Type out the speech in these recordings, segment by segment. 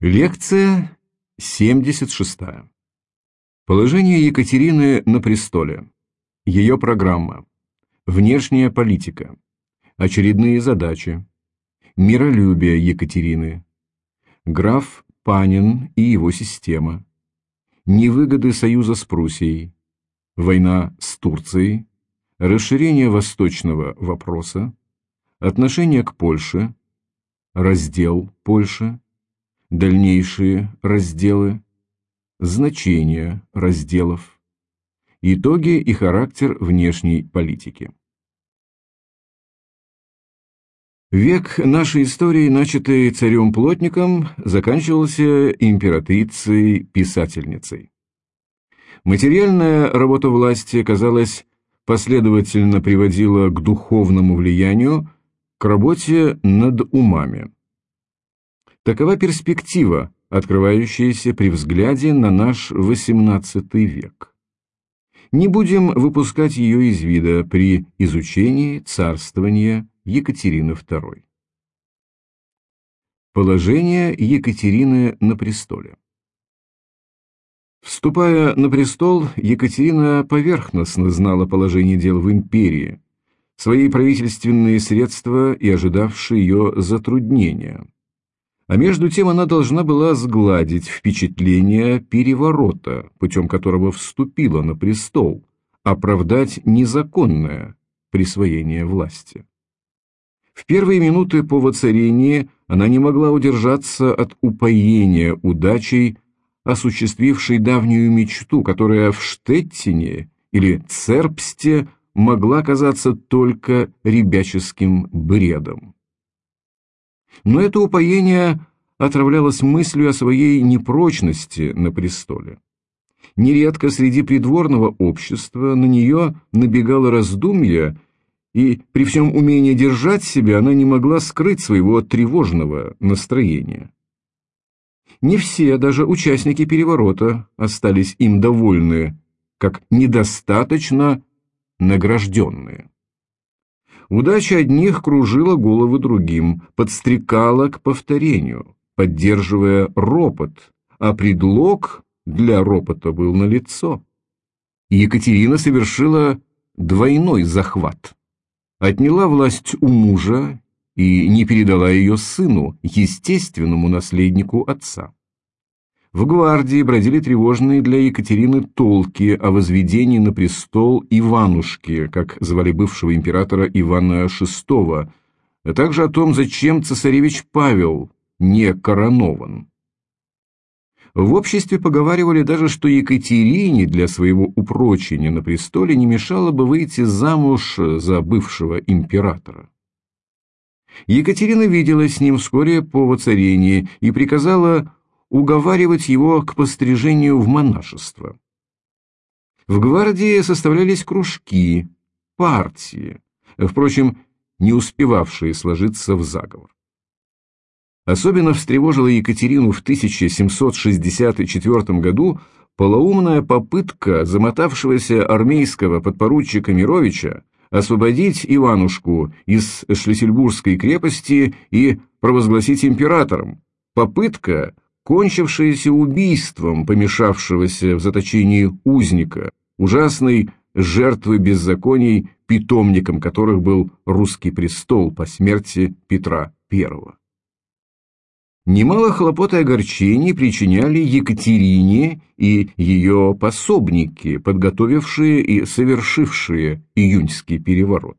Лекция 76. Положение Екатерины на престоле. Ее программа. Внешняя политика. Очередные задачи. Миролюбие Екатерины. Граф Панин и его система. Невыгоды союза с Пруссией. Война с Турцией. Расширение восточного вопроса. Отношение к Польше. Раздел Польши дальнейшие разделы, значения разделов, итоги и характер внешней политики. Век нашей истории, начатый царем-плотником, заканчивался императрицей-писательницей. Материальная работа власти, казалось, последовательно приводила к духовному влиянию, к работе над умами. Такова перспектива, открывающаяся при взгляде на наш XVIII век. Не будем выпускать ее из вида при изучении царствования Екатерины II. Положение Екатерины на престоле Вступая на престол, Екатерина поверхностно знала положение дел в империи, свои правительственные средства и ожидавшие ее затруднения – а между тем она должна была сгладить впечатление переворота, путем которого вступила на престол, оправдать незаконное присвоение власти. В первые минуты по воцарении она не могла удержаться от упоения удачей, осуществившей давнюю мечту, которая в Штеттине или Цербсте могла казаться только ребяческим бредом. Но это упоение отравлялось мыслью о своей непрочности на престоле. Нередко среди придворного общества на нее набегало раздумье, и при всем умении держать себя она не могла скрыть своего тревожного настроения. Не все, даже участники переворота, остались им довольны, как недостаточно награжденные. Удача одних кружила головы другим, подстрекала к повторению, поддерживая ропот, а предлог для ропота был налицо. Екатерина совершила двойной захват. Отняла власть у мужа и не передала ее сыну, естественному наследнику отца. В гвардии бродили тревожные для Екатерины толки о возведении на престол Иванушки, как звали бывшего императора Ивана VI, а также о том, зачем цесаревич Павел не коронован. В обществе поговаривали даже, что Екатерине для своего упрочения на престоле не мешало бы выйти замуж за бывшего императора. Екатерина виделась с ним вскоре по воцарении и приказала уговаривать его к пострижению в монашество. В гвардии составлялись кружки, партии, впрочем, не успевавшие сложиться в заговор. Особенно встревожила Екатерину в 1764 году полоумная попытка замотавшегося армейского подпоручика Мировича освободить Иванушку из Шлиссельбургской крепости и провозгласить императором. Попытка, кончившееся убийством помешавшегося в заточении узника, ужасной жертвы беззаконий, питомником которых был русский престол по смерти Петра I. Немало хлопот и огорчений причиняли Екатерине и ее пособники, подготовившие и совершившие июньский переворот.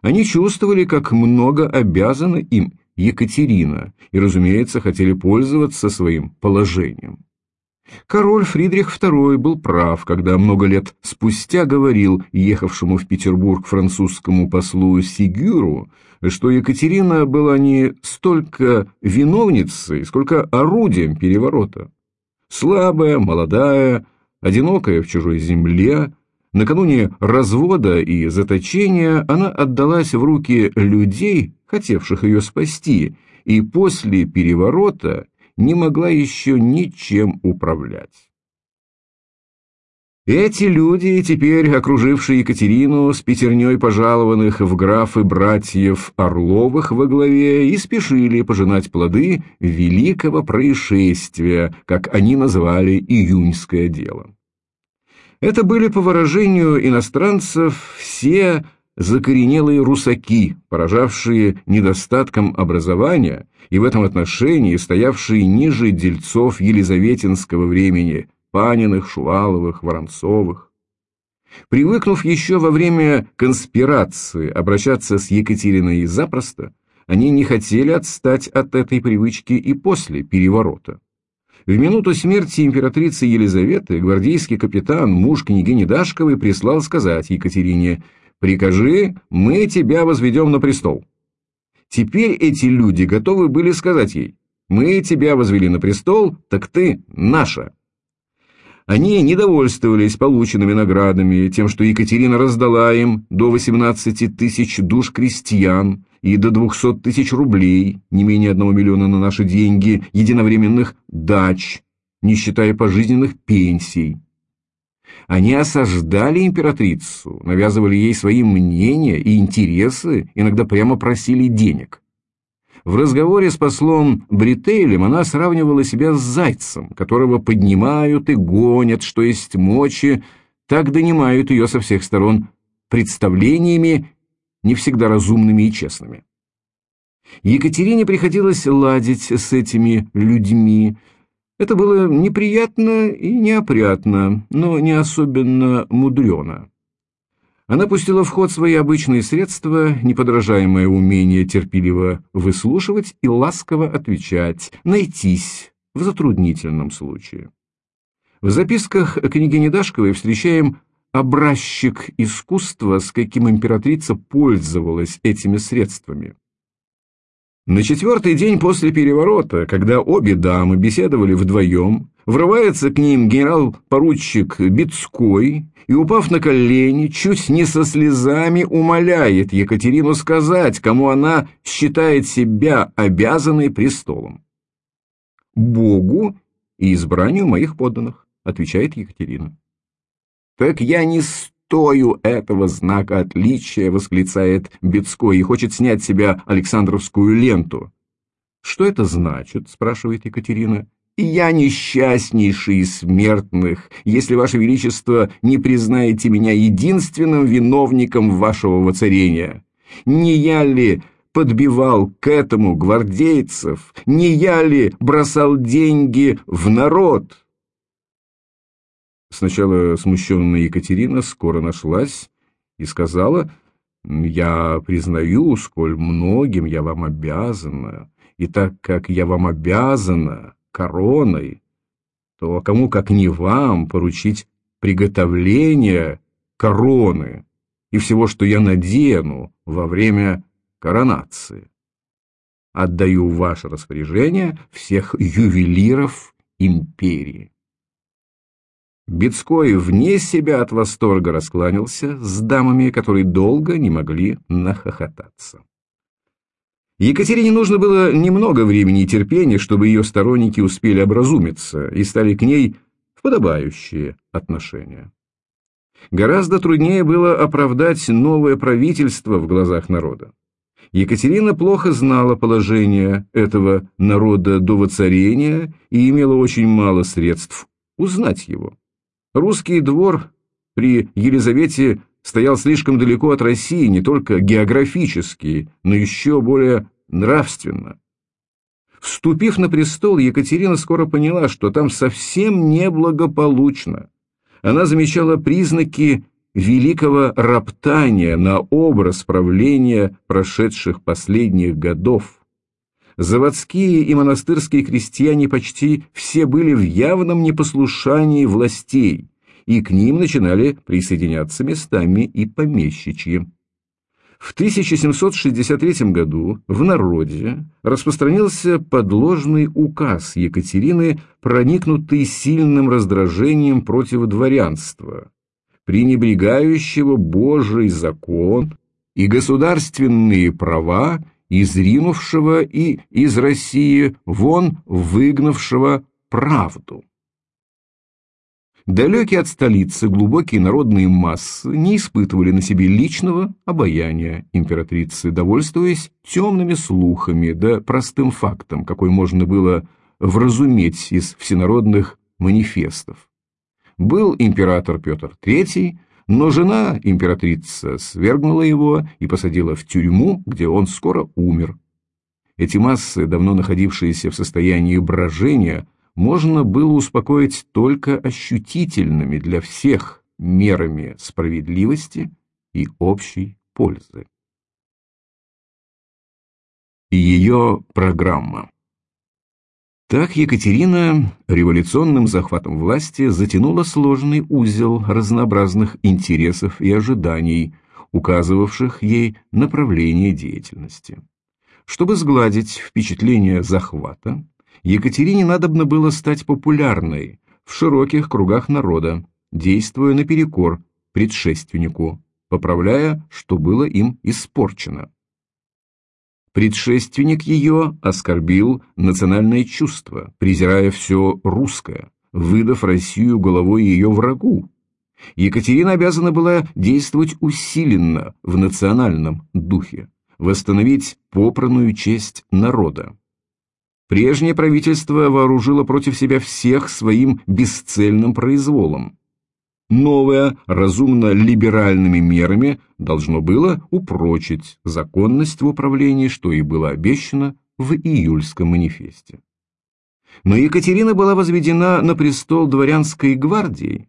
Они чувствовали, как много обязаны им Екатерина и, разумеется, хотели пользоваться своим положением. Король Фридрих II был прав, когда много лет спустя говорил ехавшему в Петербург французскому послу Сигюру, что Екатерина была не столько виновницей, сколько орудием переворота. Слабая, молодая, одинокая в чужой земле, накануне развода и заточения она отдалась в руки людей, хотевших ее спасти, и после переворота не могла еще ничем управлять. Эти люди, теперь окружившие Екатерину с пятерней пожалованных в графы братьев Орловых во главе, и спешили пожинать плоды великого происшествия, как они назвали июньское дело. Это были, по выражению иностранцев, все закоренелые русаки, поражавшие недостатком образования и в этом отношении стоявшие ниже дельцов елизаветинского времени, Паниных, Шуваловых, Воронцовых. Привыкнув еще во время конспирации обращаться с Екатериной запросто, они не хотели отстать от этой привычки и после переворота. В минуту смерти императрицы Елизаветы гвардейский капитан, муж княгини Дашковой, прислал сказать Екатерине «Прикажи, мы тебя возведем на престол». Теперь эти люди готовы были сказать ей «Мы тебя возвели на престол, так ты наша». Они недовольствовались полученными наградами, тем, что Екатерина раздала им до 18 тысяч душ крестьян, и до 200 тысяч рублей, не менее одного миллиона на наши деньги, единовременных дач, не считая пожизненных пенсий. Они осаждали императрицу, навязывали ей свои мнения и интересы, иногда прямо просили денег. В разговоре с послом Бритейлем она сравнивала себя с зайцем, которого поднимают и гонят, что есть мочи, так донимают ее со всех сторон представлениями не всегда разумными и честными. Екатерине приходилось ладить с этими людьми. Это было неприятно и неопрятно, но не особенно мудрено. Она пустила в ход свои обычные средства, неподражаемое умение терпеливо выслушивать и ласково отвечать, найтись в затруднительном случае. В записках княгини Дашковой встречаем образчик искусства, с каким императрица пользовалась этими средствами. На четвертый день после переворота, когда обе дамы беседовали вдвоем, врывается к ним генерал-поручик Бицкой и, упав на колени, чуть не со слезами умоляет Екатерину сказать, кому она считает себя обязанной престолом. «Богу и избранию моих подданных», — отвечает Екатерина. «Так я не стою этого знака отличия», — восклицает Бецкой и хочет снять с себя Александровскую ленту. «Что это значит?» — спрашивает Екатерина. «Я несчастнейший из смертных, если, Ваше Величество, не признаете меня единственным виновником вашего воцарения. Не я ли подбивал к этому гвардейцев? Не я ли бросал деньги в народ?» Сначала смущенная Екатерина скоро нашлась и сказала, «Я признаю, сколь многим я вам обязана, и так как я вам обязана короной, то кому, как не вам, поручить приготовление короны и всего, что я надену во время коронации. Отдаю в ваше распоряжение всех ювелиров империи. Бецкой вне себя от восторга раскланялся с дамами, которые долго не могли нахохотаться. Екатерине нужно было немного времени и терпения, чтобы ее сторонники успели образумиться и стали к ней в подобающие отношения. Гораздо труднее было оправдать новое правительство в глазах народа. Екатерина плохо знала положение этого народа до воцарения и имела очень мало средств узнать его. Русский двор при Елизавете стоял слишком далеко от России не только географически, но еще более нравственно. Вступив на престол, Екатерина скоро поняла, что там совсем неблагополучно. Она замечала признаки великого роптания на образ правления прошедших последних годов. Заводские и монастырские крестьяне почти все были в явном непослушании властей, и к ним начинали присоединяться местами и помещичьи. В 1763 году в народе распространился подложный указ Екатерины, проникнутый сильным раздражением против дворянства, пренебрегающего Божий закон и государственные права изринувшего и из России вон выгнавшего правду. Далекие от столицы глубокие народные массы не испытывали на себе личного обаяния императрицы, довольствуясь темными слухами да простым фактом, какой можно было вразуметь из всенародных манифестов. Был император Петр III, но жена императрица свергнула его и посадила в тюрьму, где он скоро умер. Эти массы, давно находившиеся в состоянии брожения, можно было успокоить только ощутительными для всех мерами справедливости и общей пользы. Ее программа Так Екатерина революционным захватом власти затянула сложный узел разнообразных интересов и ожиданий, указывавших ей направление деятельности. Чтобы сгладить впечатление захвата, Екатерине надобно было стать популярной в широких кругах народа, действуя наперекор предшественнику, поправляя, что было им испорчено. Предшественник ее оскорбил национальное чувство, презирая все русское, выдав Россию головой ее врагу. Екатерина обязана была действовать усиленно в национальном духе, восстановить попранную честь народа. Прежнее правительство вооружило против себя всех своим бесцельным произволом. Новое, разумно либеральными мерами, должно было упрочить законность в управлении, что и было обещано в июльском манифесте. Но Екатерина была возведена на престол дворянской гвардией,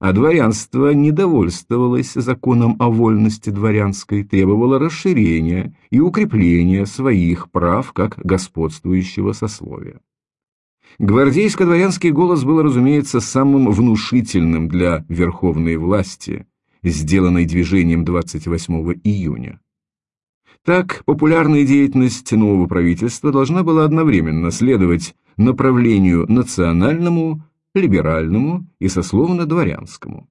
а дворянство недовольствовалось законом о вольности дворянской, требовало расширения и укрепления своих прав как господствующего сословия. Гвардейско-дворянский голос был, разумеется, самым внушительным для верховной власти, сделанной движением 28 июня. Так, популярная деятельность нового правительства должна была одновременно следовать направлению национальному, либеральному и сословно-дворянскому.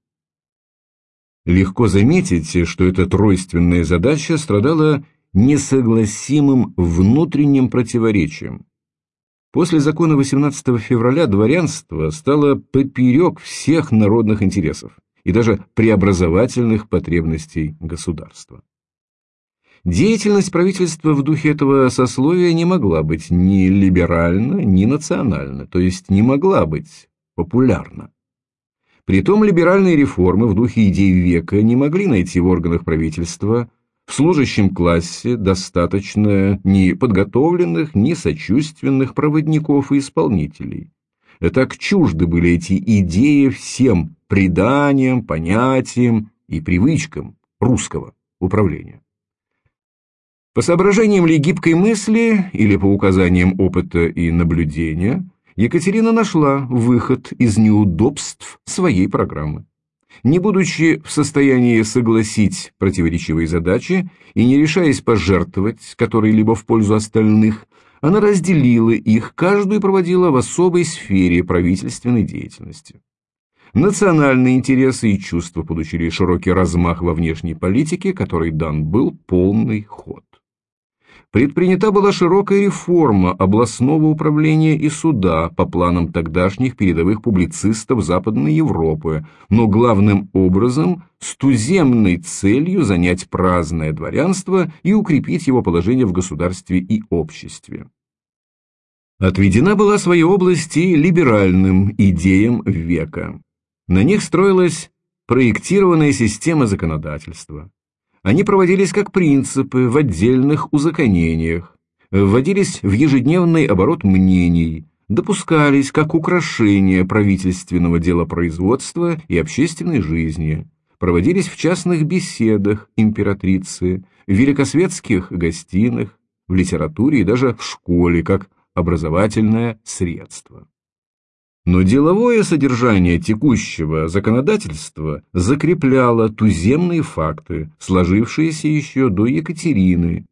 Легко заметить, что эта тройственная задача страдала несогласимым внутренним противоречием. После закона 18 февраля дворянство стало поперек всех народных интересов и даже преобразовательных потребностей государства. Деятельность правительства в духе этого сословия не могла быть ни либеральна, ни национальна, то есть не могла быть популярна. Притом либеральные реформы в духе идей века не могли найти в органах правительства в служащем классе достаточно ни подготовленных, ни сочувственных проводников и исполнителей. Так чужды были эти идеи всем преданиям, понятиям и привычкам русского управления. По соображениям ли гибкой мысли или по указаниям опыта и наблюдения, Екатерина нашла выход из неудобств своей программы. Не будучи в состоянии согласить противоречивые задачи и не решаясь пожертвовать которые-либо в пользу остальных, она разделила их, каждую проводила в особой сфере правительственной деятельности. Национальные интересы и чувства получили широкий размах во внешней политике, которой дан был полный ход. Предпринята была широкая реформа областного управления и суда по планам тогдашних передовых публицистов Западной Европы, но главным образом с туземной целью занять праздное дворянство и укрепить его положение в государстве и обществе. Отведена была своей области либеральным идеям века. На них строилась проектированная система законодательства. Они проводились как принципы в отдельных узаконениях, вводились в ежедневный оборот мнений, допускались как украшения правительственного делопроизводства и общественной жизни, проводились в частных беседах императрицы, в великосветских гостиных, в литературе и даже в школе как образовательное средство. Но деловое содержание текущего законодательства закрепляло туземные факты, сложившиеся еще до Екатерины,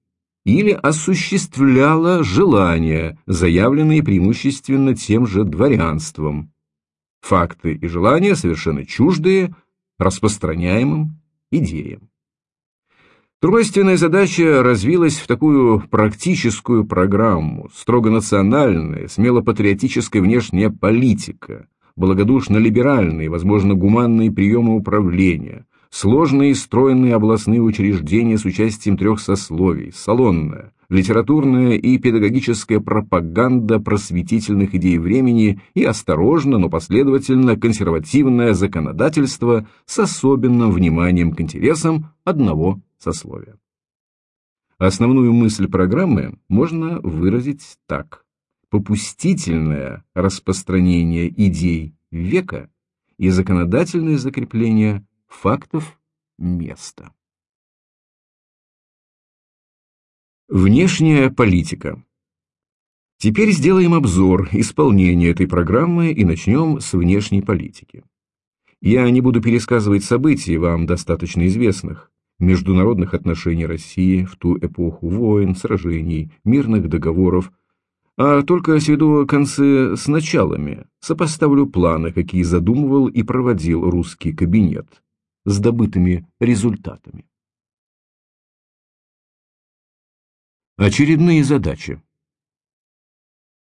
или осуществляло желания, заявленные преимущественно тем же дворянством. Факты и желания совершенно чуждые распространяемым идеям. Тройственная задача развилась в такую практическую программу, строго национальная, смело патриотическая внешняя политика, благодушно-либеральные, возможно, гуманные приемы управления, сложные и стройные областные учреждения с участием трех сословий, салонная, литературная и педагогическая пропаганда просветительных идей времени и осторожно, но последовательно консервативное законодательство с особенным вниманием к интересам одного сословия. Основную мысль программы можно выразить так. Попустительное распространение идей века и законодательное закрепление фактов места. Внешняя политика. Теперь сделаем обзор исполнения этой программы и начнем с внешней политики. Я не буду пересказывать событий, вам достаточно известных, международных отношений России в ту эпоху войн, сражений, мирных договоров, а только сведу концы с началами, сопоставлю планы, какие задумывал и проводил русский кабинет, с добытыми результатами. Очередные задачи.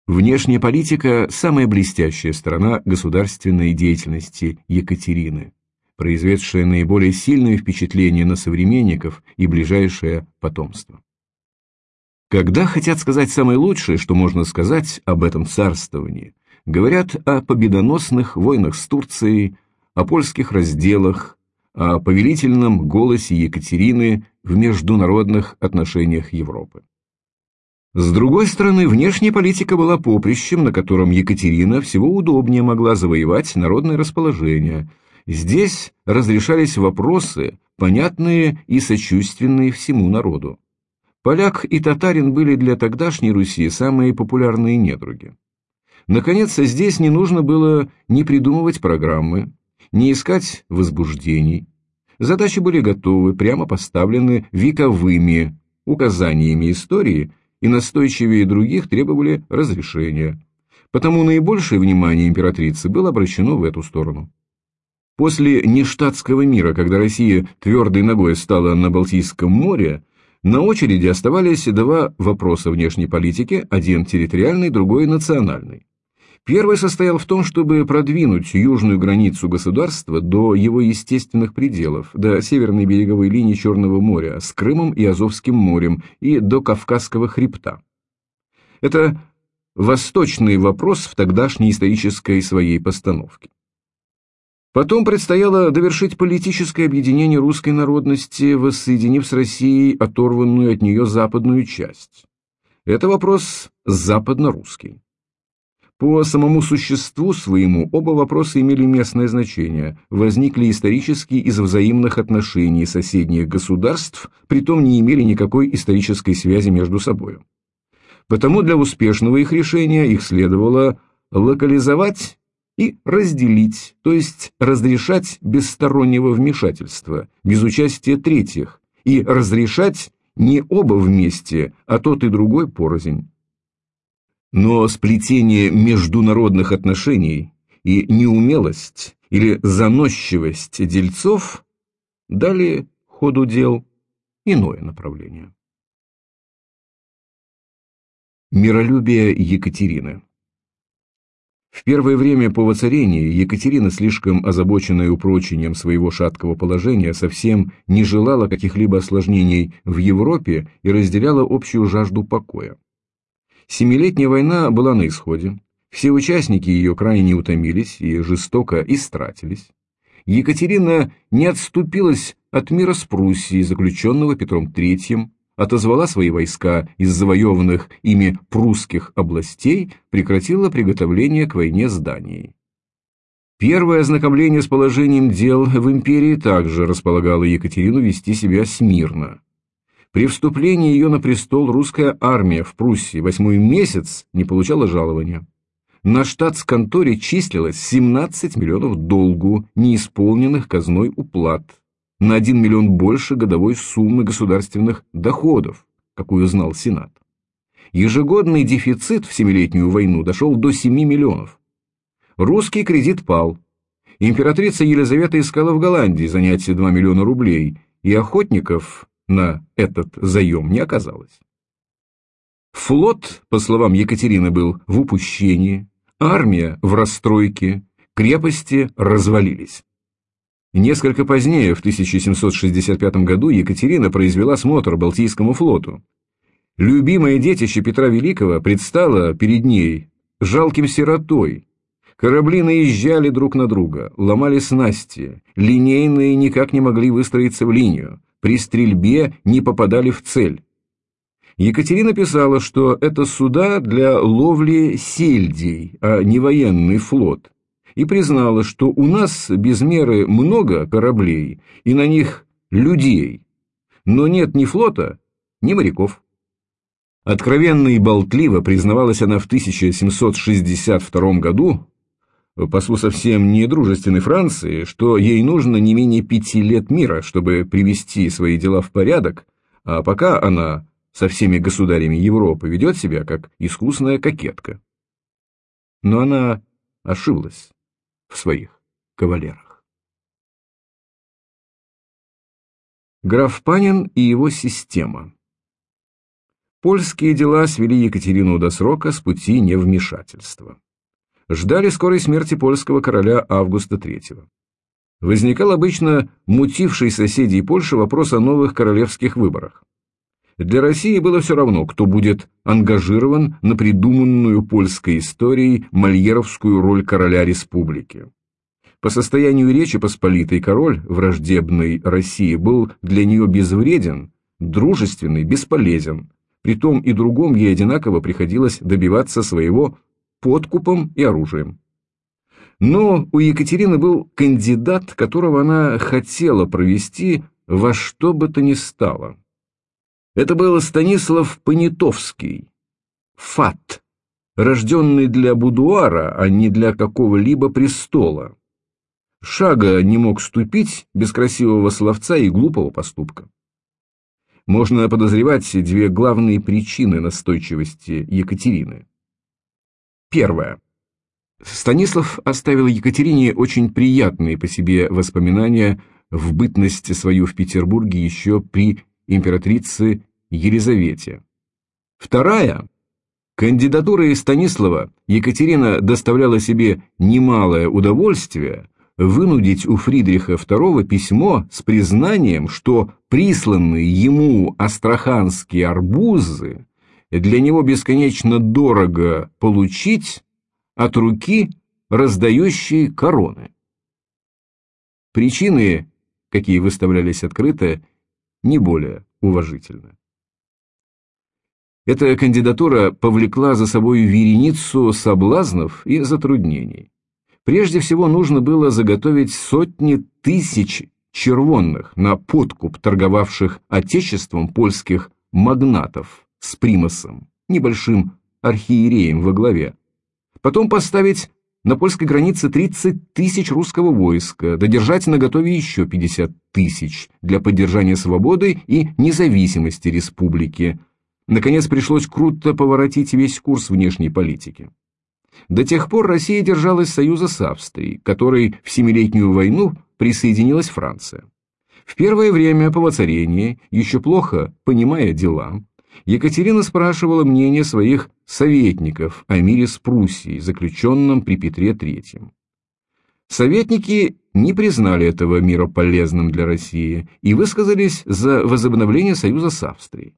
Внешняя политика – самая блестящая сторона государственной деятельности Екатерины произведшее наиболее сильное впечатление на современников и ближайшее потомство. Когда хотят сказать самое лучшее, что можно сказать об этом царствовании, говорят о победоносных войнах с Турцией, о польских разделах, о повелительном голосе Екатерины в международных отношениях Европы. С другой стороны, внешняя политика была поприщем, на котором Екатерина всего удобнее могла завоевать народное расположение – Здесь разрешались вопросы, понятные и сочувственные всему народу. Поляк и татарин были для тогдашней Руси самые популярные недруги. Наконец, здесь не нужно было ни придумывать программы, ни искать возбуждений. Задачи были готовы, прямо поставлены вековыми указаниями истории и настойчивее других требовали разрешения. Потому наибольшее внимание императрицы было обращено в эту сторону. После нештатского мира, когда Россия твердой ногой стала на Балтийском море, на очереди оставались два вопроса внешней политики, один территориальный, другой национальный. Первый состоял в том, чтобы продвинуть южную границу государства до его естественных пределов, до северной береговой линии Черного моря с Крымом и Азовским морем и до Кавказского хребта. Это восточный вопрос в тогдашней исторической своей постановке. Потом предстояло довершить политическое объединение русской народности, воссоединив с Россией оторванную от нее западную часть. Это вопрос западно-русский. По самому существу своему оба вопроса имели местное значение, возникли исторически из взаимных отношений соседних государств, притом не имели никакой исторической связи между собой. Потому для успешного их решения их следовало локализовать и разделить, то есть разрешать без стороннего вмешательства, без участия третьих, и разрешать не оба вместе, а тот и другой порознь. Но сплетение международных отношений и неумелость или заносчивость дельцов дали ходу дел иное направление. Миролюбие Екатерины в первое время по воцарении Екатерина, слишком озабоченная упрочением своего шаткого положения, совсем не желала каких-либо осложнений в Европе и разделяла общую жажду покоя. Семилетняя война была на исходе, все участники ее крайне утомились и жестоко истратились. Екатерина не отступилась от мира с Пруссией, заключенного Петром III, отозвала свои войска из завоеванных ими прусских областей, прекратила приготовление к войне с Данией. Первое ознакомление с положением дел в империи также располагало Екатерину вести себя смирно. При вступлении ее на престол русская армия в Пруссии восьмой месяц не получала жалования. На штатс-конторе числилось 17 миллионов долгу, неисполненных казной уплат – на 1 миллион больше годовой суммы государственных доходов, какую знал Сенат. Ежегодный дефицит в Семилетнюю войну дошел до 7 миллионов. Русский кредит пал. Императрица Елизавета искала в Голландии занять 2 миллиона рублей, и охотников на этот заем не оказалось. Флот, по словам Екатерины, был в упущении, армия в расстройке, крепости развалились. Несколько позднее, в 1765 году, Екатерина произвела смотр Балтийскому флоту. Любимое детище Петра Великого предстало перед ней жалким сиротой. Корабли наезжали друг на друга, ломали снасти, линейные никак не могли выстроиться в линию, при стрельбе не попадали в цель. Екатерина писала, что это суда для ловли сельдей, а не военный флот и признала, что у нас без меры много кораблей и на них людей, но нет ни флота, ни моряков. Откровенно и болтливо признавалась она в 1762 году послу совсем не дружественной Франции, что ей нужно не менее пяти лет мира, чтобы привести свои дела в порядок, а пока она со всеми государями Европы ведет себя как искусная кокетка. Но она ошиблась в своих кавалерах. Граф Панин и его система Польские дела свели Екатерину до срока с пути невмешательства. Ждали скорой смерти польского короля Августа III. Возникал обычно мутивший соседей Польши вопрос о новых королевских выборах. Для России было все равно, кто будет ангажирован на придуманную польской историей мольеровскую роль короля республики. По состоянию речи Посполитой король враждебной России был для нее безвреден, дружественный, бесполезен. При том и другом ей одинаково приходилось добиваться своего подкупом и оружием. Но у Екатерины был кандидат, которого она хотела провести во что бы то ни стало. Это был Станислав Понятовский, фат, рожденный для будуара, а не для какого-либо престола. Шага не мог ступить без красивого словца и глупого поступка. Можно подозревать две главные причины настойчивости Екатерины. Первое. Станислав оставил Екатерине очень приятные по себе воспоминания в бытности свою в Петербурге еще при императрице Елизавете. Вторая. Кандидатурой Станислава Екатерина доставляла себе немалое удовольствие вынудить у Фридриха II письмо с признанием, что присланные ему астраханские арбузы для него бесконечно дорого получить от руки раздающей короны. Причины, какие выставлялись открыто, не более уважительно. Эта кандидатура повлекла за собой вереницу соблазнов и затруднений. Прежде всего нужно было заготовить сотни тысяч червонных на подкуп торговавших отечеством польских магнатов с примасом, небольшим архиереем во главе. Потом поставить на польской границе 30 тысяч русского войска, додержать на готове еще 50 тысяч для поддержания свободы и независимости республики. Наконец пришлось круто поворотить весь курс внешней политики. До тех пор Россия держалась союза с Австрией, которой в Семилетнюю войну присоединилась Франция. В первое время по воцарении, еще плохо понимая дела, Екатерина спрашивала мнение своих советников о мире с Пруссией, заключенном при Петре III. Советники не признали этого мира полезным для России и высказались за возобновление союза с Австрией.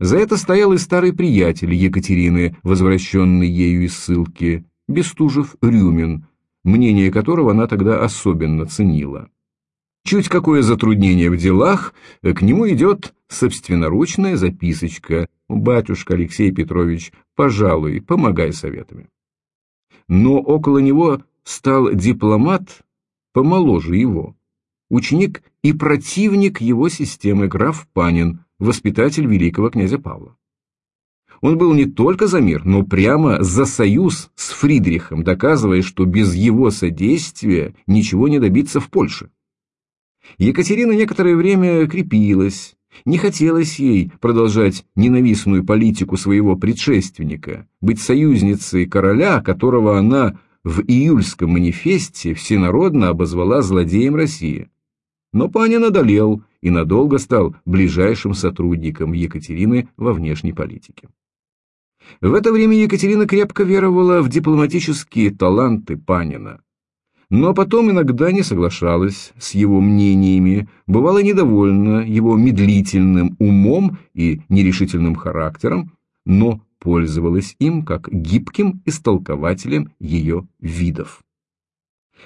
За это стоял и старый приятель Екатерины, возвращенный ею из ссылки, Бестужев-Рюмин, мнение которого она тогда особенно ценила. Чуть какое затруднение в делах, к нему идет собственноручная записочка «Батюшка Алексей Петрович, пожалуй, помогай советами». Но около него стал дипломат помоложе его, ученик и противник его системы граф Панин, воспитатель великого князя Павла. Он был не только за мир, но прямо за союз с Фридрихом, доказывая, что без его содействия ничего не добиться в Польше. Екатерина некоторое время крепилась, не хотелось ей продолжать ненавистную политику своего предшественника, быть союзницей короля, которого она в июльском манифесте всенародно обозвала злодеем России. Но Панин одолел и надолго стал ближайшим сотрудником Екатерины во внешней политике. В это время Екатерина крепко веровала в дипломатические таланты Панина. Но потом иногда не соглашалась с его мнениями, бывала недовольна его медлительным умом и нерешительным характером, но пользовалась им как гибким истолкователем ее видов.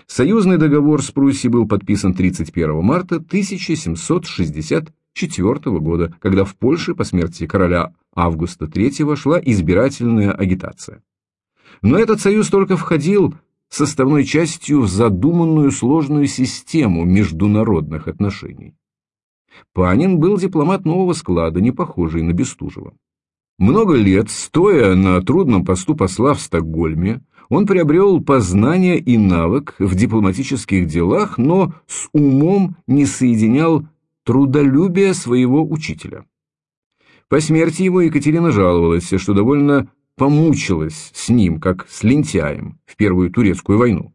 Союзный договор с Пруссией был подписан 31 марта 1764 года, когда в Польше по смерти короля Августа III шла избирательная агитация. Но этот союз только входил составной частью в задуманную сложную систему международных отношений. Панин был дипломат нового склада, не похожий на Бестужева. Много лет, стоя на трудном посту посла в Стокгольме, он приобрел познание и навык в дипломатических делах, но с умом не соединял трудолюбие своего учителя. По смерти его Екатерина жаловалась, что довольно помучилась с ним, как с лентяем, в Первую Турецкую войну.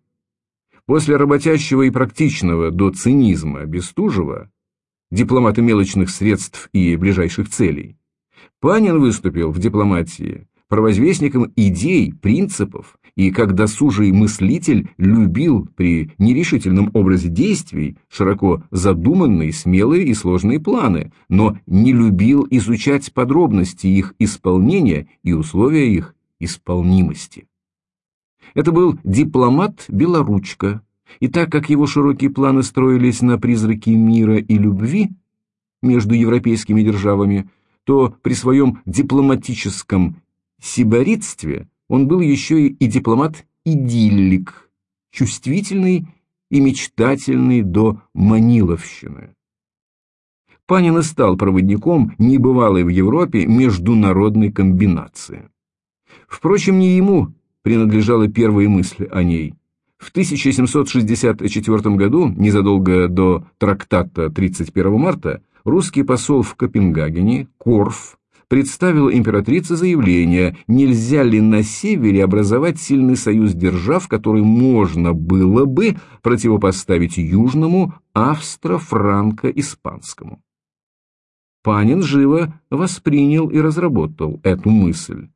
После работящего и практичного до цинизма Бестужева, дипломата мелочных средств и ближайших целей, Панин выступил в дипломатии провозвестником идей, принципов и, как досужий мыслитель, любил при нерешительном образе действий широко задуманные, смелые и сложные планы, но не любил изучать подробности их исполнения и условия их исполнимости. Это был дипломат-белоручка, и так как его широкие планы строились на призраки мира и любви между европейскими державами, то при своем дипломатическом сиборитстве он был еще и дипломат-идиллик, чувствительный и мечтательный до маниловщины. Панин и стал проводником небывалой в Европе международной комбинации. Впрочем, не ему принадлежала первая мысль о ней. В 1764 году, незадолго до трактата 31 марта, русский посол в Копенгагене, Корф, представил императрице заявление, нельзя ли на севере образовать сильный союз держав, который можно было бы противопоставить южному австро-франко-испанскому. Панин живо воспринял и разработал эту мысль.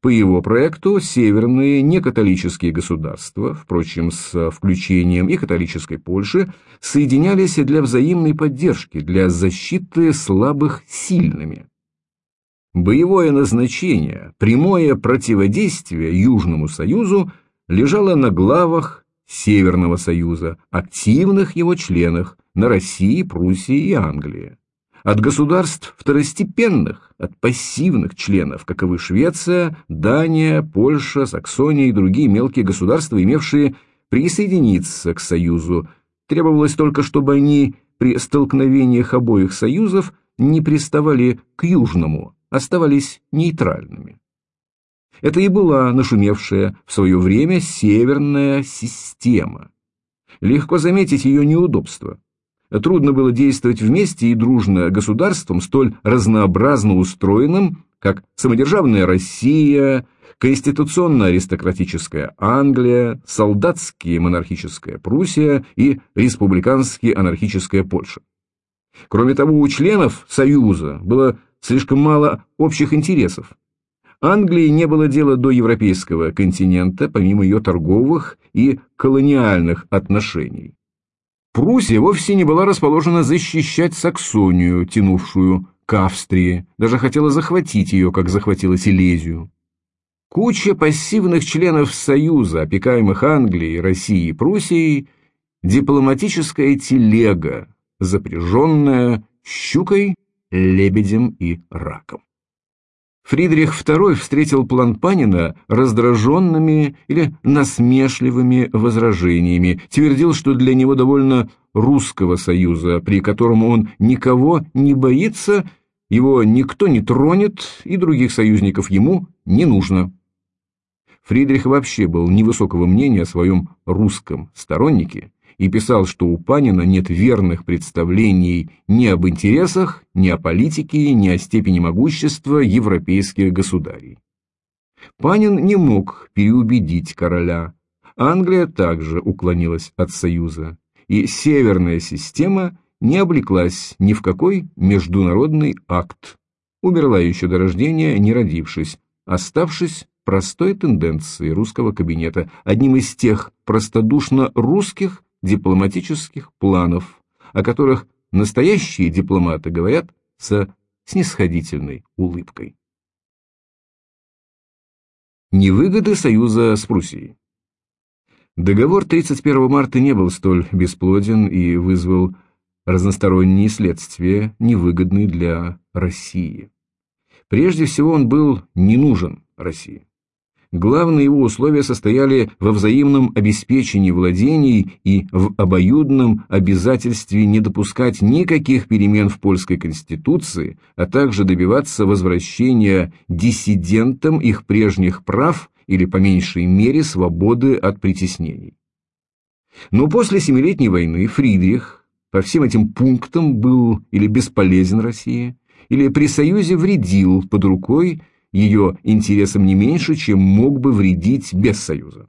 По его проекту северные некатолические государства, впрочем, с включением и католической Польши, соединялись для взаимной поддержки, для защиты слабых сильными. Боевое назначение, прямое противодействие Южному Союзу лежало на главах Северного Союза, активных его членах на России, Пруссии и Англии. От государств второстепенных, от пассивных членов, каковы Швеция, Дания, Польша, Саксония и другие мелкие государства, имевшие присоединиться к Союзу, требовалось только, чтобы они при столкновениях обоих союзов не приставали к Южному, оставались нейтральными. Это и была нашумевшая в свое время северная система. Легко заметить ее неудобства. Трудно было действовать вместе и дружно государством, столь разнообразно устроенным, как самодержавная Россия, конституционно-аристократическая Англия, солдатские монархическая Пруссия и республикански анархическая Польша. Кроме того, у членов Союза было слишком мало общих интересов. Англии не было дела до европейского континента, помимо ее торговых и колониальных отношений. Пруссия вовсе не была расположена защищать Саксонию, тянувшую к Австрии, даже хотела захватить ее, как захватила Силезию. Куча пассивных членов Союза, опекаемых Англией, Россией и Пруссией, дипломатическая телега, запряженная щукой лебедем и раком. Фридрих II встретил план Панина раздраженными или насмешливыми возражениями, твердил, что для него довольно русского союза, при котором он никого не боится, его никто не тронет и других союзников ему не нужно. Фридрих вообще был невысокого мнения о своем русском стороннике и писал, что у Панина нет верных представлений ни об интересах, ни о политике, ни о степени могущества европейских государей. Панин не мог переубедить короля. Англия также уклонилась от союза, и северная система не облеклась ни в какой международный акт. Умерла еще до рождения, не родившись, оставшись простой тенденцией русского кабинета, одним из тех простодушно русских дипломатических планов, о которых настоящие дипломаты говорят со снисходительной улыбкой. Невыгоды союза с Пруссией Договор 31 марта не был столь бесплоден и вызвал разносторонние следствия, невыгодные для России. Прежде всего он был не нужен России. Главные его условия состояли во взаимном обеспечении владений и в обоюдном обязательстве не допускать никаких перемен в польской конституции, а также добиваться возвращения диссидентам их прежних прав или, по меньшей мере, свободы от притеснений. Но после Семилетней войны Фридрих по всем этим пунктам был или бесполезен России, или при союзе вредил под рукой ее интересам не меньше, чем мог бы вредить без союза.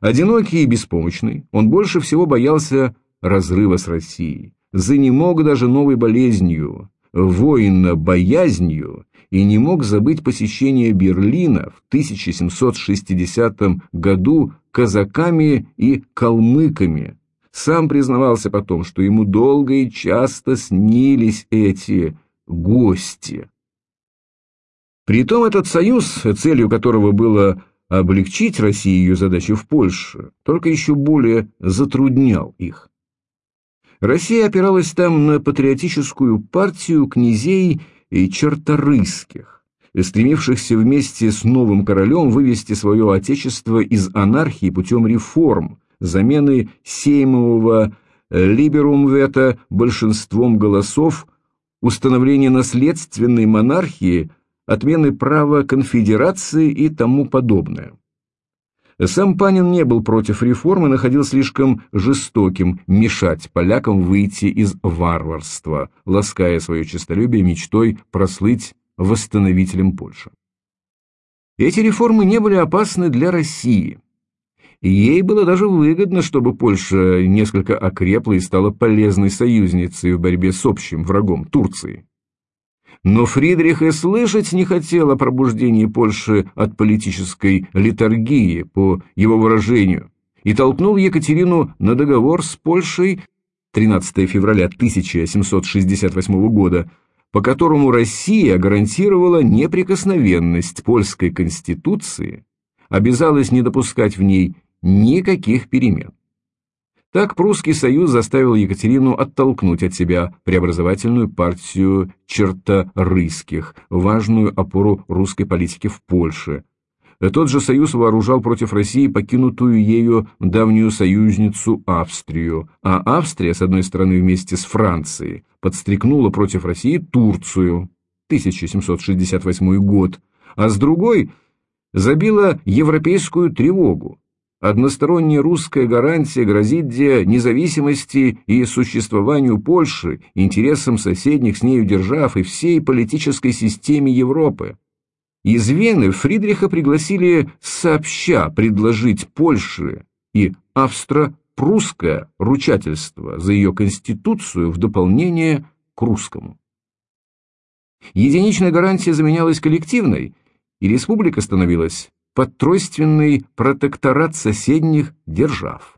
Одинокий и беспомощный, он больше всего боялся разрыва с Россией, занемог даже новой болезнью, воинно-боязнью и не мог забыть посещение Берлина в 1760 году казаками и калмыками. Сам признавался потом, что ему долго и часто снились эти гости. Притом этот союз, целью которого было облегчить России ее задачи в Польше, только еще более затруднял их. Россия опиралась там на патриотическую партию князей и черторыйских, стремившихся вместе с новым королем вывести свое отечество из анархии путем реформ, замены сеймового либерум-вето большинством голосов, установления наследственной монархии – отмены права конфедерации и тому подобное. Сам Панин не был против реформы, находил слишком жестоким мешать полякам выйти из варварства, лаская свое честолюбие мечтой прослыть восстановителем Польши. Эти реформы не были опасны для России. Ей было даже выгодно, чтобы Польша несколько окрепла и стала полезной союзницей в борьбе с общим врагом Турцией. Но Фридрих и слышать не хотел о пробуждении Польши от политической литургии, по его выражению, и толкнул Екатерину на договор с Польшей 13 февраля 1768 года, по которому Россия гарантировала неприкосновенность польской конституции, обязалась не допускать в ней никаких перемен. Так Прусский союз заставил Екатерину оттолкнуть от себя преобразовательную партию черторыйских, важную опору русской политики в Польше. Тот же союз вооружал против России покинутую ею давнюю союзницу Австрию, а Австрия, с одной стороны вместе с Францией, подстрекнула против России Турцию, 1768 год, а с другой забила европейскую тревогу, Односторонняя русская гарантия грозит где независимости и существованию Польши, интересам соседних с нею держав и всей политической системе Европы. Из Вены Фридриха пригласили сообща предложить Польше и австро-прусское ручательство за ее конституцию в дополнение к русскому. Единичная гарантия заменялась коллективной, и республика становилась подтройственный протекторат соседних держав.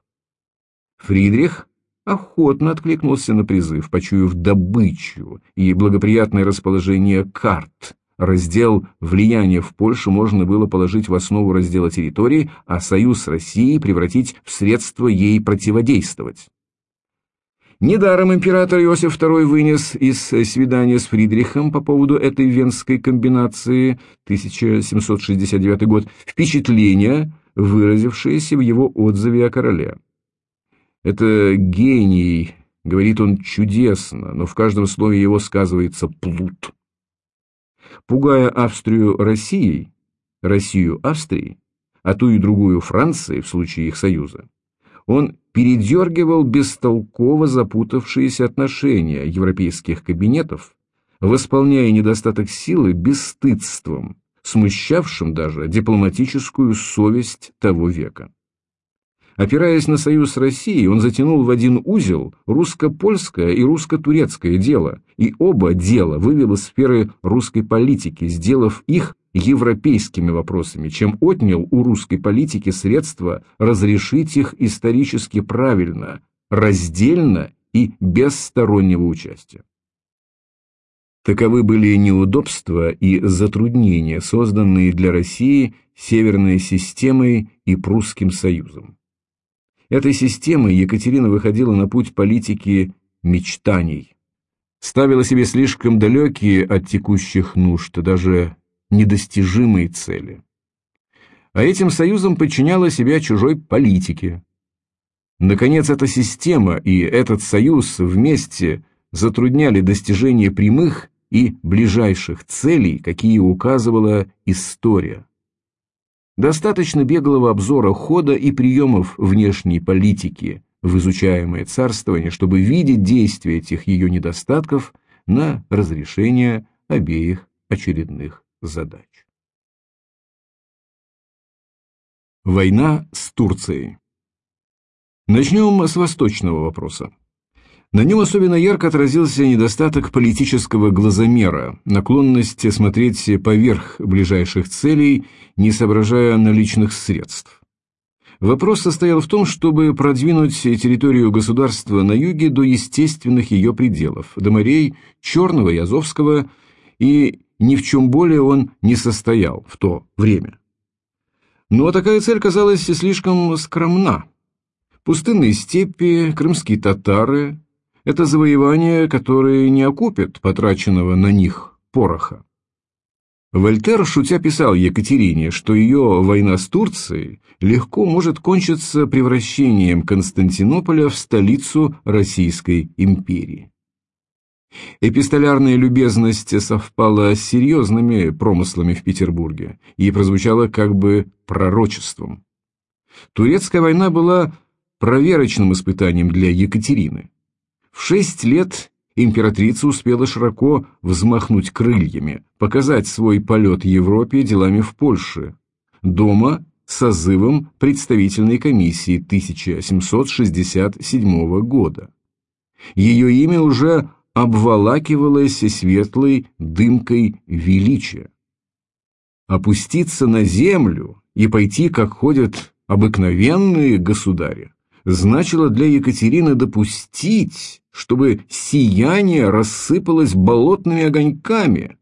Фридрих охотно откликнулся на призыв, почуяв добычу и благоприятное расположение карт. Раздел влияния в Польше можно было положить в основу раздела территории, а союз с Россией превратить в средство ей противодействовать. Недаром император Иосиф II вынес из свидания с Фридрихом по поводу этой венской комбинации 1769 год впечатление, выразившееся в его отзыве о короле. «Это гений», — говорит он чудесно, но в каждом слове его сказывается плут. Пугая Австрию Россией, Россию Австрией, а ту и другую Францией в случае их союза, он передергивал бестолково запутавшиеся отношения европейских кабинетов, восполняя недостаток силы бесстыдством, смущавшим даже дипломатическую совесть того века. Опираясь на союз с Россией, он затянул в один узел русско-польское и русско-турецкое дело, и оба дела вывел из сферы русской политики, сделав их европейскими вопросами, чем отнял у русской политики средства разрешить их исторически правильно, раздельно и без стороннего участия. Таковы были неудобства и затруднения, созданные для России Северной системой и Прусским союзом. Этой системой Екатерина выходила на путь политики мечтаний, ставила себе слишком далекие от текущих нужд, даже недостижимые цели. А этим союзом подчиняла себя чужой политике. Наконец, эта система и этот союз вместе затрудняли достижение прямых и ближайших целей, какие указывала история. Достаточно беглого обзора хода и приемов внешней политики в изучаемое царствование, чтобы видеть действие этих ее недостатков на разрешение обеих очередных задач. Война с Турцией Начнем с восточного вопроса. На нем особенно ярко отразился недостаток политического глазомера, наклонность смотреть поверх ближайших целей, не соображая наличных средств. Вопрос состоял в том, чтобы продвинуть территорию государства на юге до естественных ее пределов, до морей Черного и Азовского, и ни в чем более он не состоял в то время. Но такая цель казалась слишком скромна. Пустынные степи, крымские татары – это завоевания, которые не окупят потраченного на них пороха. Вольтер, шутя, писал Екатерине, что ее война с Турцией легко может кончиться превращением Константинополя в столицу Российской империи. Эпистолярная любезность совпала с серьезными промыслами в Петербурге и прозвучала как бы пророчеством. Турецкая война была проверочным испытанием для Екатерины. В шесть лет императрица успела широко взмахнуть крыльями, показать свой полет Европе делами в Польше. Дома созывом представительной комиссии 1767 года. Ее имя уже обволакивалось светлой дымкой величия. Опуститься на землю и пойти, как ходят обыкновенные государи, значило для Екатерины допустить, чтобы сияние рассыпалось болотными огоньками.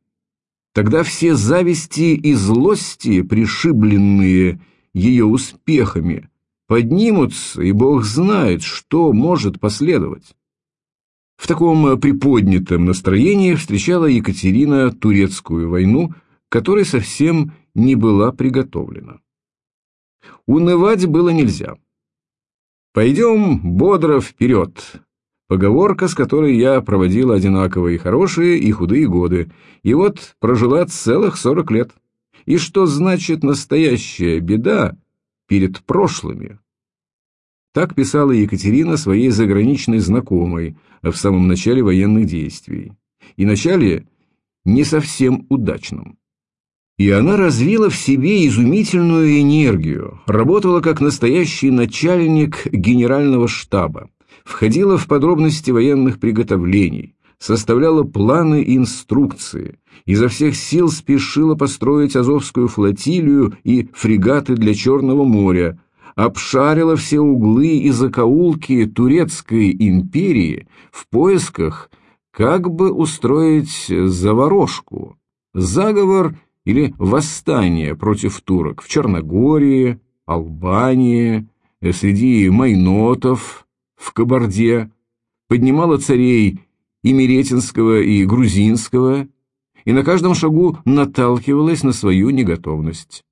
Тогда все зависти и злости, пришибленные ее успехами, поднимутся, и Бог знает, что может последовать. В таком приподнятом настроении встречала Екатерина турецкую войну, которой совсем не была приготовлена. Унывать было нельзя. «Пойдем бодро вперед», поговорка, с которой я проводила одинаковые хорошие и худые годы, и вот прожила целых сорок лет. И что значит настоящая беда перед прошлыми? Так писала Екатерина своей заграничной знакомой в самом начале военных действий. И начале не совсем удачном. И она развила в себе изумительную энергию, работала как настоящий начальник генерального штаба, входила в подробности военных приготовлений, составляла планы и инструкции, изо всех сил спешила построить Азовскую флотилию и фрегаты для Черного моря, обшарила все углы и закоулки Турецкой империи в поисках, как бы устроить заворожку, заговор – или восстание против турок в Черногории, Албании, э, среди майнотов, в Кабарде, поднимала царей и Меретинского, и Грузинского, и на каждом шагу наталкивалась на свою неготовность.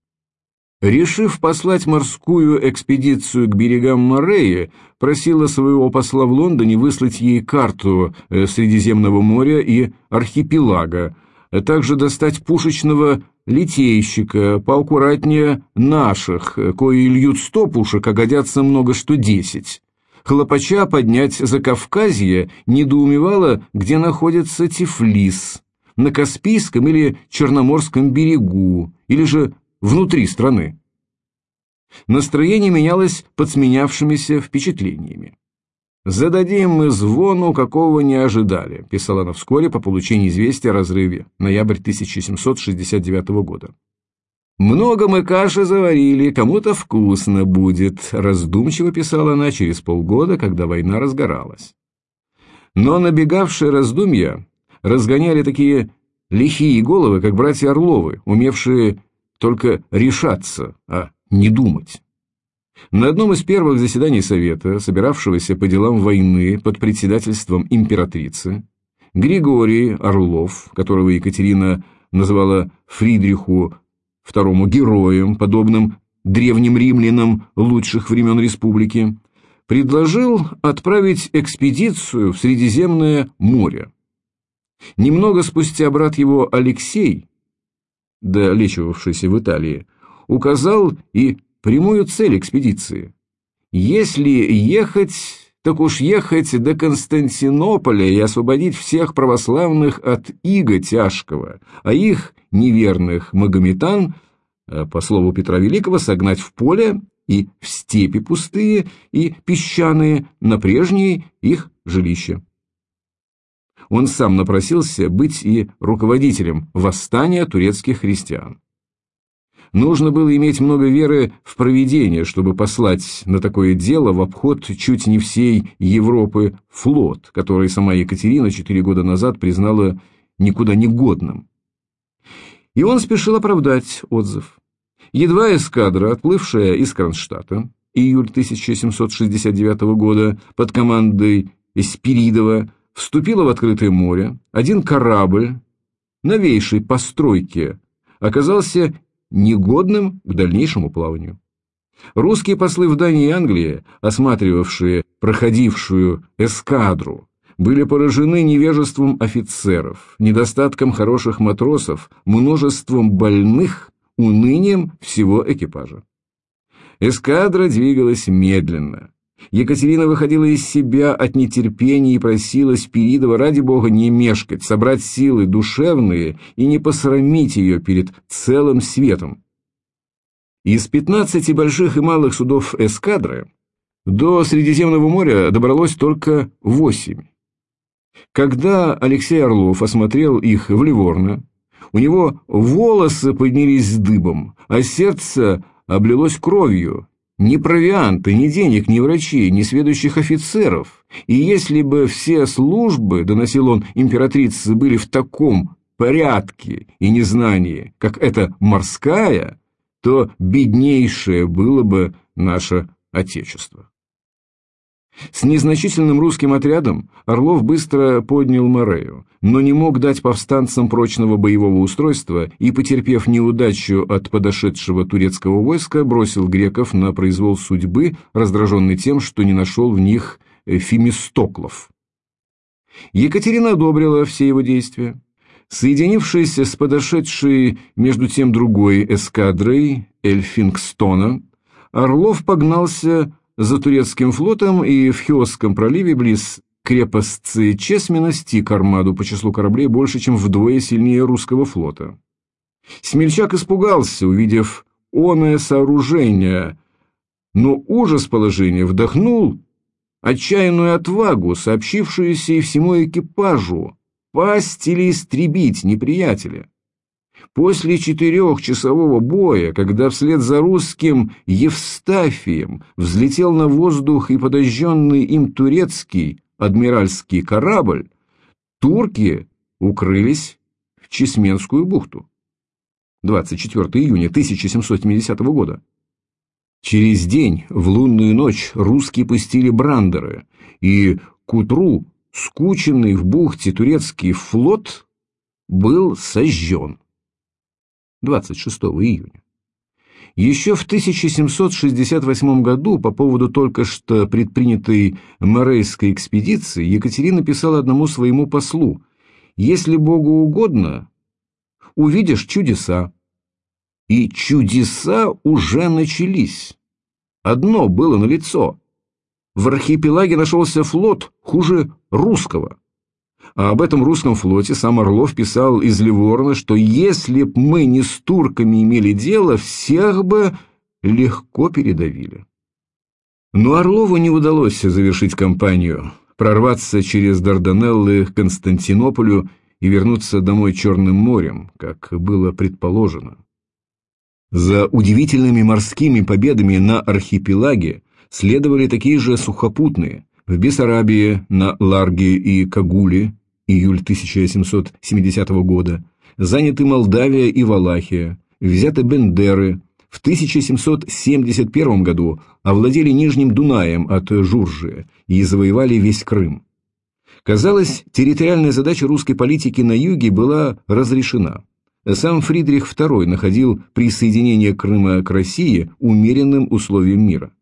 Решив послать морскую экспедицию к берегам Мореи, просила своего посла в Лондоне выслать ей карту э, Средиземного моря и архипелага, а также достать пушечного литейщика, поаккуратнее наших, кои льют сто пушек, а годятся много что десять. Хлопача поднять за Кавказье недоумевала, где находится Тифлис, на Каспийском или Черноморском берегу, или же внутри страны. Настроение менялось под сменявшимися впечатлениями. «Зададим мы звону, какого не ожидали», писала она вскоре по получении известия о разрыве, ноябрь 1769 года. «Много мы каши заварили, кому-то вкусно будет», раздумчиво писала она через полгода, когда война разгоралась. Но набегавшие раздумья разгоняли такие лихие головы, как братья Орловы, умевшие только решаться, а не думать. На одном из первых заседаний Совета, собиравшегося по делам войны под председательством императрицы, Григорий Орлов, которого Екатерина называла Фридриху II героем, подобным древним римлянам лучших времен республики, предложил отправить экспедицию в Средиземное море. Немного спустя брат его Алексей, долечивавшийся в Италии, указал и прямую цель экспедиции. Если ехать, так уж ехать до Константинополя и освободить всех православных от иго тяжкого, а их, неверных магометан, э, по слову Петра Великого, согнать в поле и в степи пустые и песчаные на прежние их жилища. Он сам напросился быть и руководителем восстания турецких христиан. Нужно было иметь много веры в провидение, чтобы послать на такое дело в обход чуть не всей Европы флот, который сама Екатерина четыре года назад признала никуда не годным. И он спешил оправдать отзыв. Едва эскадра, отплывшая из Кронштадта, июль 1769 года, под командой Спиридова, вступила в открытое море, один корабль, новейшей постройки, оказался негодным к дальнейшему плаванию. Русские послы в Дании и Англии, осматривавшие проходившую эскадру, были поражены невежеством офицеров, недостатком хороших матросов, множеством больных, унынием всего экипажа. Эскадра двигалась медленно. Екатерина выходила из себя от нетерпения и просила Спиридова ради бога не мешкать, собрать силы душевные и не посрамить ее перед целым светом. Из 15 больших и малых судов эскадры до Средиземного моря добралось только 8. Когда Алексей Орлов осмотрел их в Ливорно, у него волосы поднялись дыбом, а сердце облилось кровью, ни провианта, ни денег, ни врачей, ни сведущих офицеров. И если бы все службы, доносил он императрице, были в таком порядке и незнании, как эта морская, то беднейшее было бы наше Отечество. С незначительным русским отрядом Орлов быстро поднял Морею, но не мог дать повстанцам прочного боевого устройства и, потерпев неудачу от подошедшего турецкого войска, бросил греков на произвол судьбы, раздраженный тем, что не нашел в них э, фемистоклов. Екатерина одобрила все его действия. Соединившись с подошедшей между тем другой эскадрой Эльфингстона, Орлов погнался за турецким флотом и в Хиосском проливе близ крепостцы Чесмена стиг армаду по числу кораблей больше, чем вдвое сильнее русского флота. Смельчак испугался, увидев оное сооружение, но ужас положения вдохнул отчаянную отвагу, сообщившуюся и всему экипажу, пасть или истребить неприятеля. После четырехчасового боя, когда вслед за русским Евстафием взлетел на воздух и подожженный им турецкий адмиральский корабль, турки укрылись в Чесменскую бухту. 24 июня 1770 года. Через день, в лунную ночь, русские пустили брандеры, и к утру скученный в бухте турецкий флот был сожжен. 26 июня. Еще в 1768 году по поводу только что предпринятой Морейской экспедиции Екатерина писала одному своему послу «Если Богу угодно, увидишь чудеса». И чудеса уже начались. Одно было налицо. В архипелаге нашелся флот хуже русского. А об этом русском флоте сам Орлов писал из Ливорна, что если б мы не с турками имели дело, всех бы легко передавили. Но Орлову не удалось завершить кампанию, прорваться через Дарданеллы к Константинополю и вернуться домой Черным морем, как было предположено. За удивительными морскими победами на архипелаге следовали такие же сухопутные в Бессарабии, на Ларге и Кагуле, июль 1770 года, заняты Молдавия и Валахия, взяты Бендеры, в 1771 году овладели Нижним Дунаем от Журжи и завоевали весь Крым. Казалось, территориальная задача русской политики на юге была разрешена. Сам Фридрих II находил присоединение Крыма к России умеренным условием мира.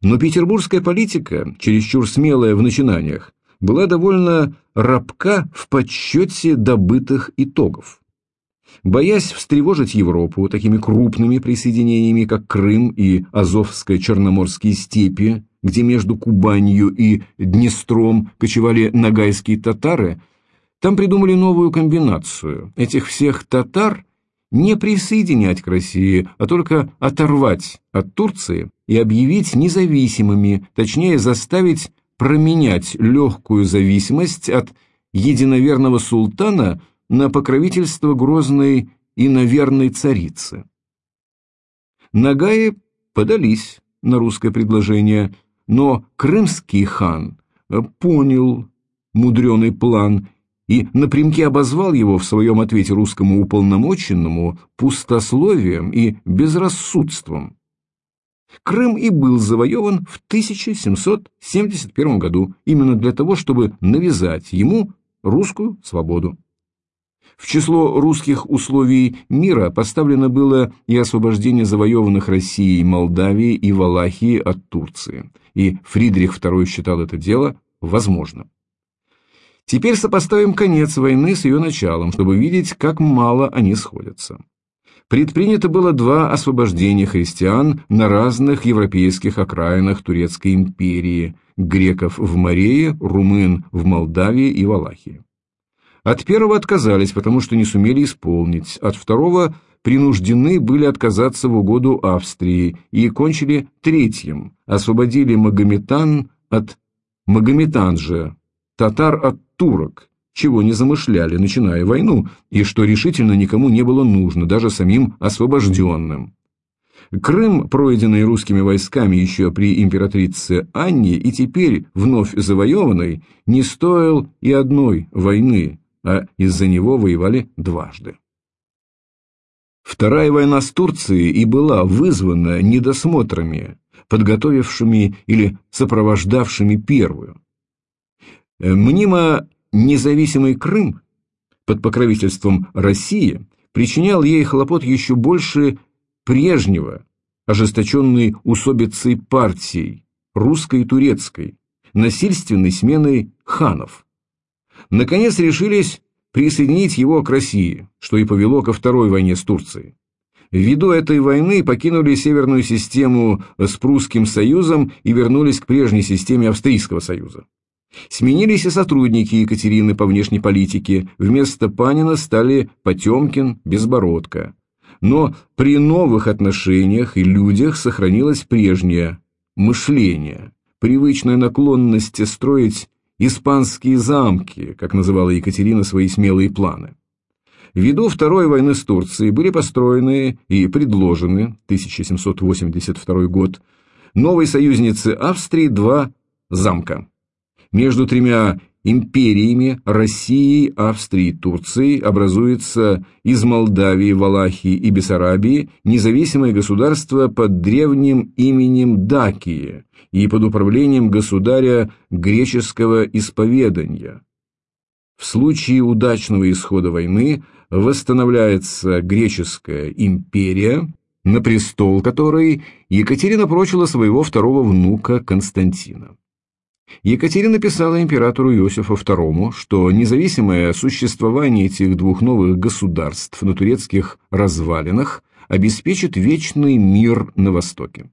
Но петербургская политика, чересчур смелая в начинаниях, была довольно рабка в подсчете добытых итогов. Боясь встревожить Европу такими крупными присоединениями, как Крым и Азовско-Черноморские степи, где между Кубанью и Днестром кочевали нагайские татары, там придумали новую комбинацию. Этих всех татар не присоединять к России, а только оторвать от Турции и объявить независимыми, точнее заставить променять легкую зависимость от единоверного султана на покровительство грозной и наверной царицы. Нагаи подались на русское предложение, но крымский хан понял мудреный план и напрямки обозвал его в своем ответе русскому уполномоченному пустословием и безрассудством. Крым и был завоеван в 1771 году именно для того, чтобы навязать ему русскую свободу. В число русских условий мира поставлено было и освобождение завоеванных Россией Молдавии и Валахии от Турции, и Фридрих II считал это дело возможным. Теперь сопоставим конец войны с ее началом, чтобы видеть, как мало они сходятся. Предпринято было два освобождения христиан на разных европейских окраинах Турецкой империи, греков в Марее, румын в Молдавии и Валахии. От первого отказались, потому что не сумели исполнить, от второго принуждены были отказаться в угоду Австрии и кончили третьим, освободили Магометан от Магометан же, татар от турок, чего не замышляли, начиная войну, и что решительно никому не было нужно, даже самим освобожденным. Крым, пройденный русскими войсками еще при императрице Анне и теперь вновь завоеванный, не стоил и одной войны, а из-за него воевали дважды. Вторая война с Турцией и была вызвана недосмотрами, подготовившими или сопровождавшими первую. Мнимо независимый Крым под покровительством России причинял ей хлопот еще больше прежнего, ожесточенной усобицей партий, русской и турецкой, насильственной сменой ханов. Наконец решились присоединить его к России, что и повело ко второй войне с Турцией. Ввиду этой войны покинули северную систему с Прусским союзом и вернулись к прежней системе Австрийского союза. Сменились и сотрудники Екатерины по внешней политике, вместо Панина стали Потемкин, Безбородко. Но при новых отношениях и людях сохранилось прежнее мышление, привычная наклонность строить испанские замки, как называла Екатерина свои смелые планы. Ввиду Второй войны с Турцией были построены и предложены 1782 год новой союзнице Австрии два замка между тремя империями Россией, Австрией и Турцией образуется из Молдавии, Валахии и Бессарабии независимое государство под древним именем Дакия и под управлением государя греческого исповедания. В случае удачного исхода войны восстанавливается греческая империя, на престол которой Екатерина прочила своего второго внука Константина. Екатерина писала императору Иосифу II, что независимое существование этих двух новых государств на турецких развалинах обеспечит вечный мир на Востоке.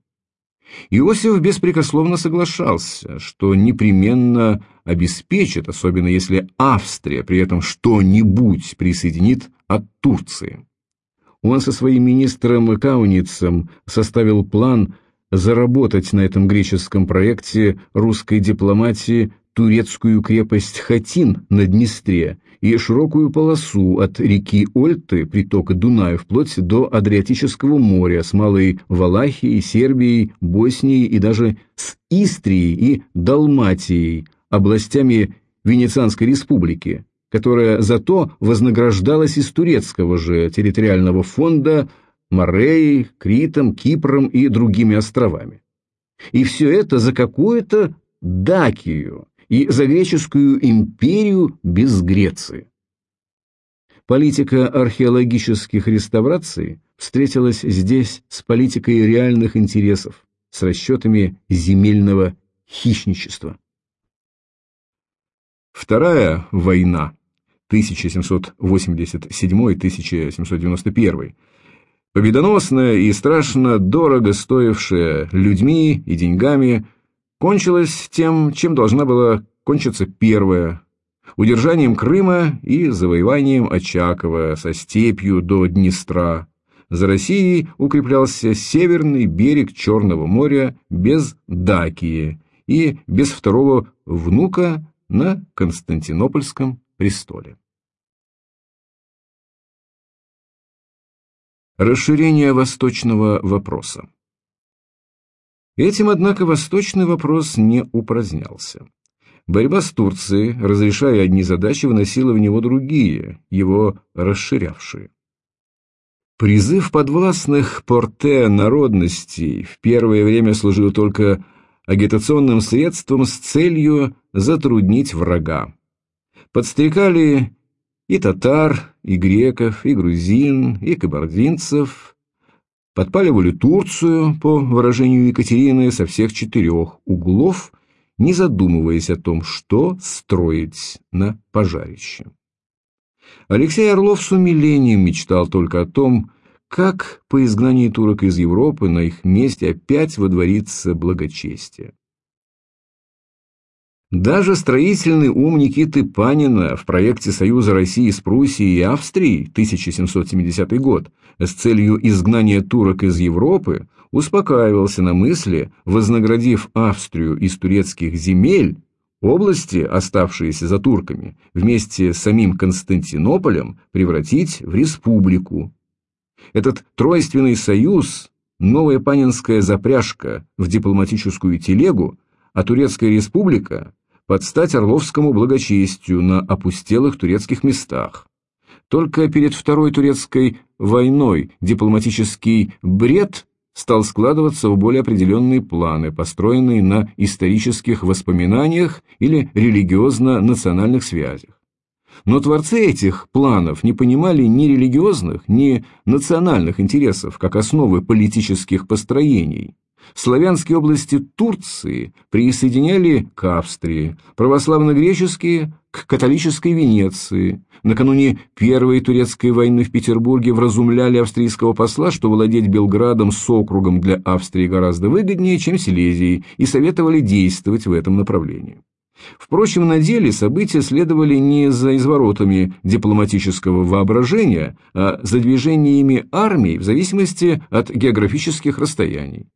Иосиф беспрекословно соглашался, что непременно обеспечит, особенно если Австрия при этом что-нибудь присоединит от Турции. Он со своим министром Кауницем составил план заработать на этом греческом проекте русской дипломатии турецкую крепость Хатин на Днестре и широкую полосу от реки Ольты, притока Дуная, вплоть до Адриатического моря с Малой Валахией, Сербией, Боснией и даже с Истрией и Далматией, областями Венецианской республики, которая зато вознаграждалась из турецкого же территориального фонда Мореей, Критом, Кипром и другими островами. И все это за какую-то Дакию и за греческую империю без Греции. Политика археологических реставраций встретилась здесь с политикой реальных интересов, с расчетами земельного хищничества. Вторая война 1787-1791 победоносная и страшно дорого стоившая людьми и деньгами, кончилась тем, чем должна была кончиться первая – удержанием Крыма и завоеванием Очакова со степью до Днестра. За Россией укреплялся северный берег Черного моря без Дакии и без второго внука на Константинопольском престоле. Расширение восточного вопроса Этим, однако, восточный вопрос не упразднялся. Борьба с Турцией, разрешая одни задачи, выносила в него другие, его расширявшие. Призыв подвластных порте народностей в первое время служил только агитационным средством с целью затруднить врага. Подстрекали и татар, и греков, и грузин, и кабардинцев, подпаливали Турцию, по выражению Екатерины, со всех четырех углов, не задумываясь о том, что строить на пожарище. Алексей Орлов с умилением мечтал только о том, как по изгнании турок из Европы на их месте опять водворится благочестие. Даже строительный ум Никиты Панина в проекте Союза России с Пруссией и Австрией 1770 год с целью изгнания турок из Европы успокаивался на мысли, вознаградив Австрию из турецких земель, области, оставшиеся за турками, вместе с самим Константинополем превратить в республику. Этот тройственный союз, новая панинская запряжка в дипломатическую телегу, а Турецкая республика под стать Орловскому благочестию на опустелых турецких местах. Только перед Второй турецкой войной дипломатический бред стал складываться в более определенные планы, построенные на исторических воспоминаниях или религиозно-национальных связях. Но творцы этих планов не понимали ни религиозных, ни национальных интересов как основы политических построений. Славянские области Турции присоединяли к Австрии, православно-греческие – к католической Венеции. Накануне Первой турецкой войны в Петербурге вразумляли австрийского посла, что владеть Белградом с округом для Австрии гораздо выгоднее, чем Силезией, и советовали действовать в этом направлении. Впрочем, на деле события следовали не за изворотами дипломатического воображения, а за движениями армий в зависимости от географических расстояний.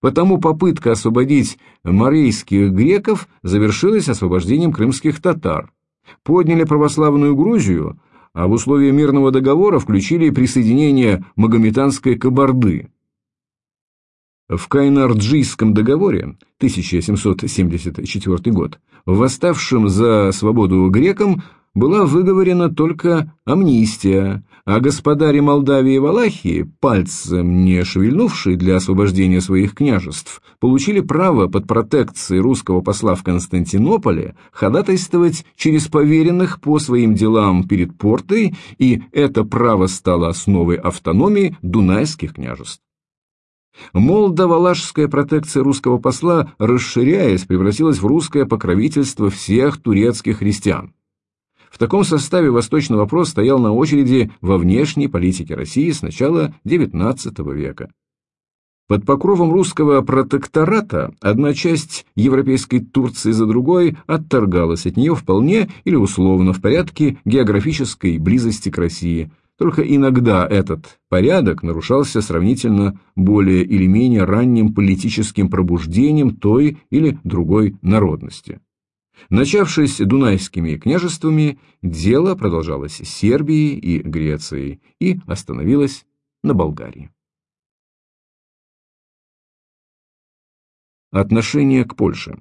Потому попытка освободить морейских греков завершилась освобождением крымских татар. Подняли православную Грузию, а в условия мирного договора включили присоединение Магометанской Кабарды. В Кайнарджийском договоре 1774 год восставшим за свободу грекам была выговорена только амнистия, а господари Молдавии и Валахии, пальцем не шевельнувшие для освобождения своих княжеств, получили право под протекцией русского посла в Константинополе ходатайствовать через поверенных по своим делам перед портой, и это право стало основой автономии дунайских княжеств. Молдо-валашская протекция русского посла, расширяясь, превратилась в русское покровительство всех турецких христиан. В таком составе восточный вопрос стоял на очереди во внешней политике России с начала XIX века. Под покровом русского протектората одна часть европейской Турции за другой отторгалась от нее вполне или условно в порядке географической близости к России, Только иногда этот порядок нарушался сравнительно более или менее ранним политическим пробуждением той или другой народности. Начавшись дунайскими княжествами, дело продолжалось Сербией и Грецией и остановилось на Болгарии. Отношение к Польше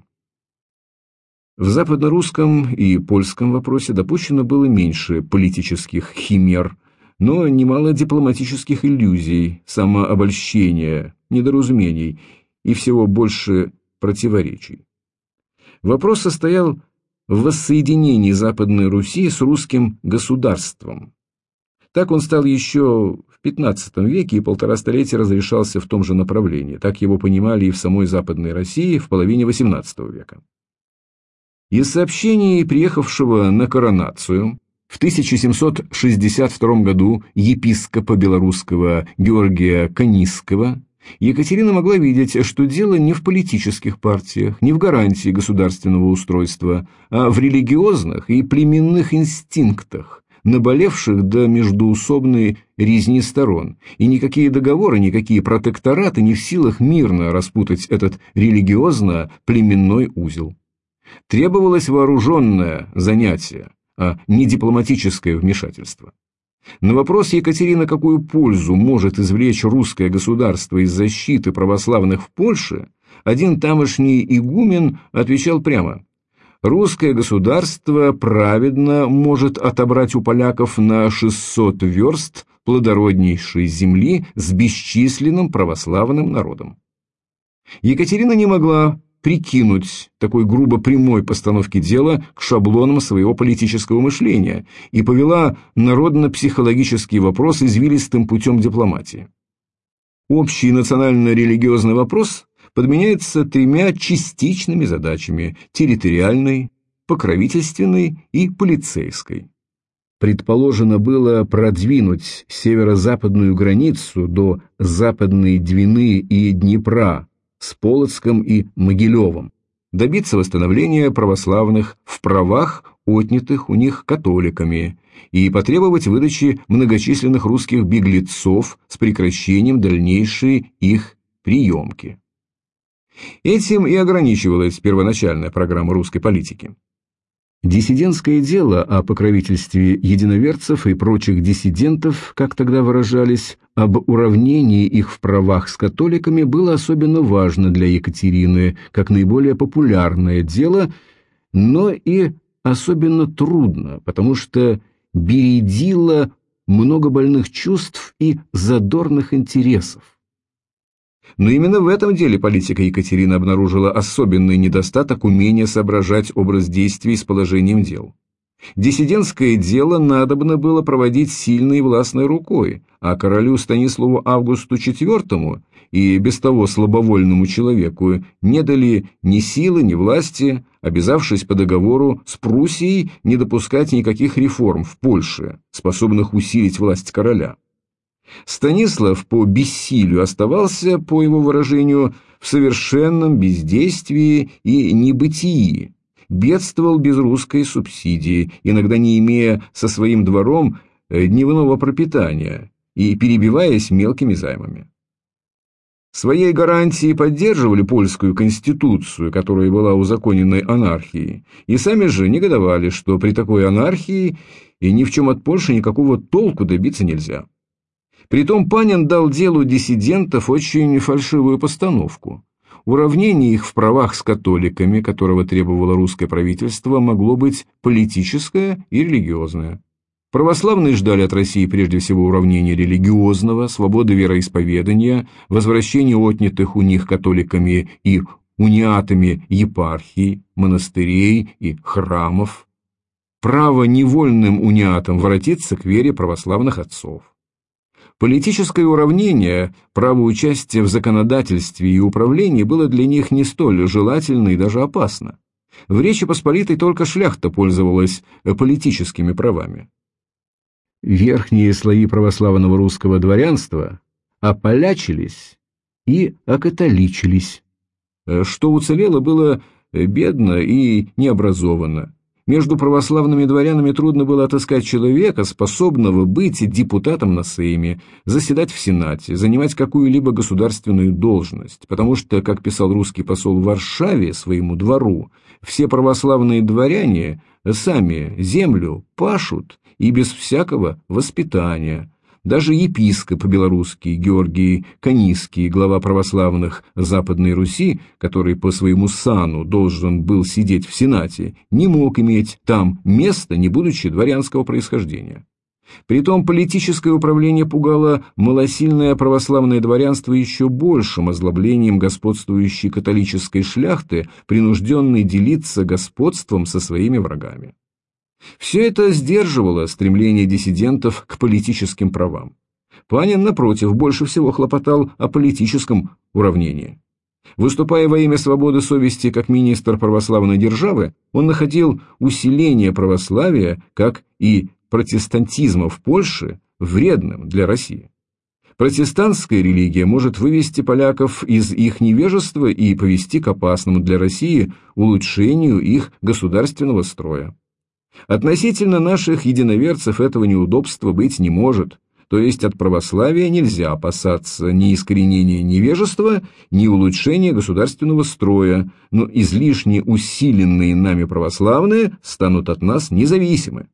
В западно-русском и польском вопросе допущено было меньше политических химер, но немало дипломатических иллюзий, самообольщения, недоразумений и всего больше противоречий. Вопрос состоял в воссоединении Западной Руси с русским государством. Так он стал еще в XV веке и полтора столетия разрешался в том же направлении. Так его понимали и в самой Западной России в половине XVIII века. Из сообщений приехавшего на коронацию в 1762 году епископа белорусского Георгия Канисского Екатерина могла видеть, что дело не в политических партиях, не в гарантии государственного устройства, а в религиозных и племенных инстинктах, наболевших до междуусобной резни сторон, и никакие договоры, никакие протектораты не в силах мирно распутать этот религиозно-племенной узел. Требовалось вооруженное занятие, а не дипломатическое вмешательство. На вопрос Екатерина, какую пользу может извлечь русское государство из защиты православных в Польше, один тамошний игумен отвечал прямо «Русское государство праведно может отобрать у поляков на 600 верст плодороднейшей земли с бесчисленным православным народом». Екатерина не могла прикинуть такой грубо прямой постановки дела к шаблонам своего политического мышления и повела народно-психологический вопрос извилистым путем дипломатии. Общий национально-религиозный вопрос подменяется тремя частичными задачами – территориальной, покровительственной и полицейской. Предположено было продвинуть северо-западную границу до Западной Двины и Днепра, с Полоцком и Могилевым, добиться восстановления православных в правах, отнятых у них католиками, и потребовать выдачи многочисленных русских беглецов с прекращением дальнейшей их приемки. Этим и ограничивалась первоначальная программа русской политики. Диссидентское дело о покровительстве единоверцев и прочих диссидентов, как тогда выражались, об уравнении их в правах с католиками было особенно важно для Екатерины, как наиболее популярное дело, но и особенно трудно, потому что бередило много больных чувств и задорных интересов. Но именно в этом деле политика Екатерины обнаружила особенный недостаток умения соображать образ действий с положением дел. Диссидентское дело надобно было проводить сильной властной рукой, а королю Станиславу Августу IV и без того слабовольному человеку не дали ни силы, ни власти, обязавшись по договору с Пруссией не допускать никаких реформ в Польше, способных усилить власть короля. Станислав по бессилию оставался, по его выражению, в совершенном бездействии и небытии, бедствовал без русской субсидии, иногда не имея со своим двором э, дневного пропитания и перебиваясь мелкими займами. Своей гарантией поддерживали польскую конституцию, которая была узаконенной анархией, и сами же негодовали, что при такой анархии и ни в чем от Польши никакого толку добиться нельзя. Притом Панин дал делу диссидентов очень фальшивую постановку. Уравнение их в правах с католиками, которого требовало русское правительство, могло быть политическое и религиозное. Православные ждали от России прежде всего уравнения религиозного, свободы вероисповедания, возвращения отнятых у них католиками и униатами епархий, монастырей и храмов, право невольным униатам воротиться к вере православных отцов. Политическое уравнение, право участия в законодательстве и управлении было для них не столь желательно и даже опасно. В Речи Посполитой только шляхта пользовалась политическими правами. Верхние слои православного русского дворянства ополячились и окатоличились. Что уцелело, было бедно и необразованно. Между православными дворянами трудно было отыскать человека, способного быть депутатом на Сейме, заседать в Сенате, занимать какую-либо государственную должность, потому что, как писал русский посол в Варшаве своему двору, все православные дворяне сами землю пашут и без всякого воспитания – даже епископ белорусский Георгий Каниский, глава православных Западной Руси, который по своему сану должен был сидеть в Сенате, не мог иметь там места, не будучи дворянского происхождения. Притом политическое управление пугало малосильное православное дворянство еще большим озлоблением господствующей католической шляхты, принужденной делиться господством со своими врагами. Все это сдерживало стремление диссидентов к политическим правам. Панин, напротив, больше всего хлопотал о политическом уравнении. Выступая во имя свободы совести как министр православной державы, он находил усиление православия, как и протестантизма в Польше, вредным для России. Протестантская религия может вывести поляков из их невежества и повести к опасному для России улучшению их государственного строя. Относительно наших единоверцев этого неудобства быть не может, то есть от православия нельзя опасаться ни искоренения невежества, ни улучшения государственного строя, но излишне усиленные нами православные станут от нас независимы.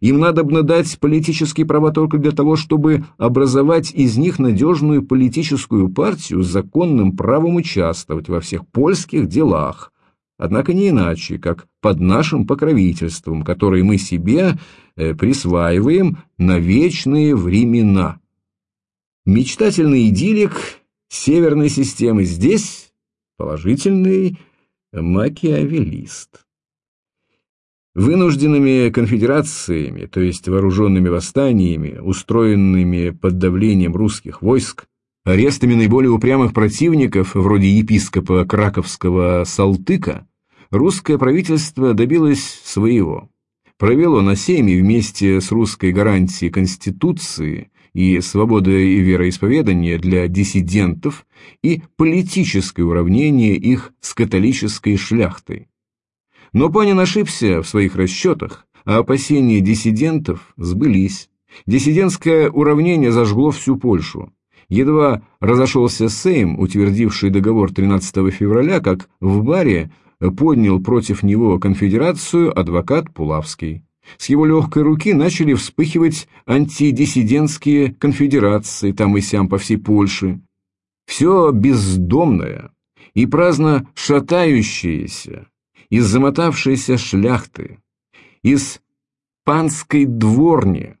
Им надо дать политические права только для того, чтобы образовать из них надежную политическую партию с законным правом участвовать во всех польских делах, однако не иначе, как под нашим покровительством, которое мы себе э, присваиваем на вечные времена. Мечтательный идиллик северной системы здесь положительный макиавелист. Вынужденными конфедерациями, то есть вооруженными восстаниями, устроенными под давлением русских войск, арестами наиболее упрямых противников, вроде епископа краковского Салтыка, русское правительство добилось своего. Провело на Сейме вместе с русской гарантией Конституции и свободой вероисповедания для диссидентов и политическое уравнение их с католической шляхтой. Но Панин ошибся в своих расчетах, а опасения диссидентов сбылись. Диссидентское уравнение зажгло всю Польшу. Едва разошелся Сейм, утвердивший договор 13 февраля, как в баре поднял против него конфедерацию адвокат Пулавский. С его легкой руки начали вспыхивать антидиссидентские конфедерации там и сям по всей Польше. Все бездомное и праздно шатающееся, из замотавшейся шляхты, из панской дворни,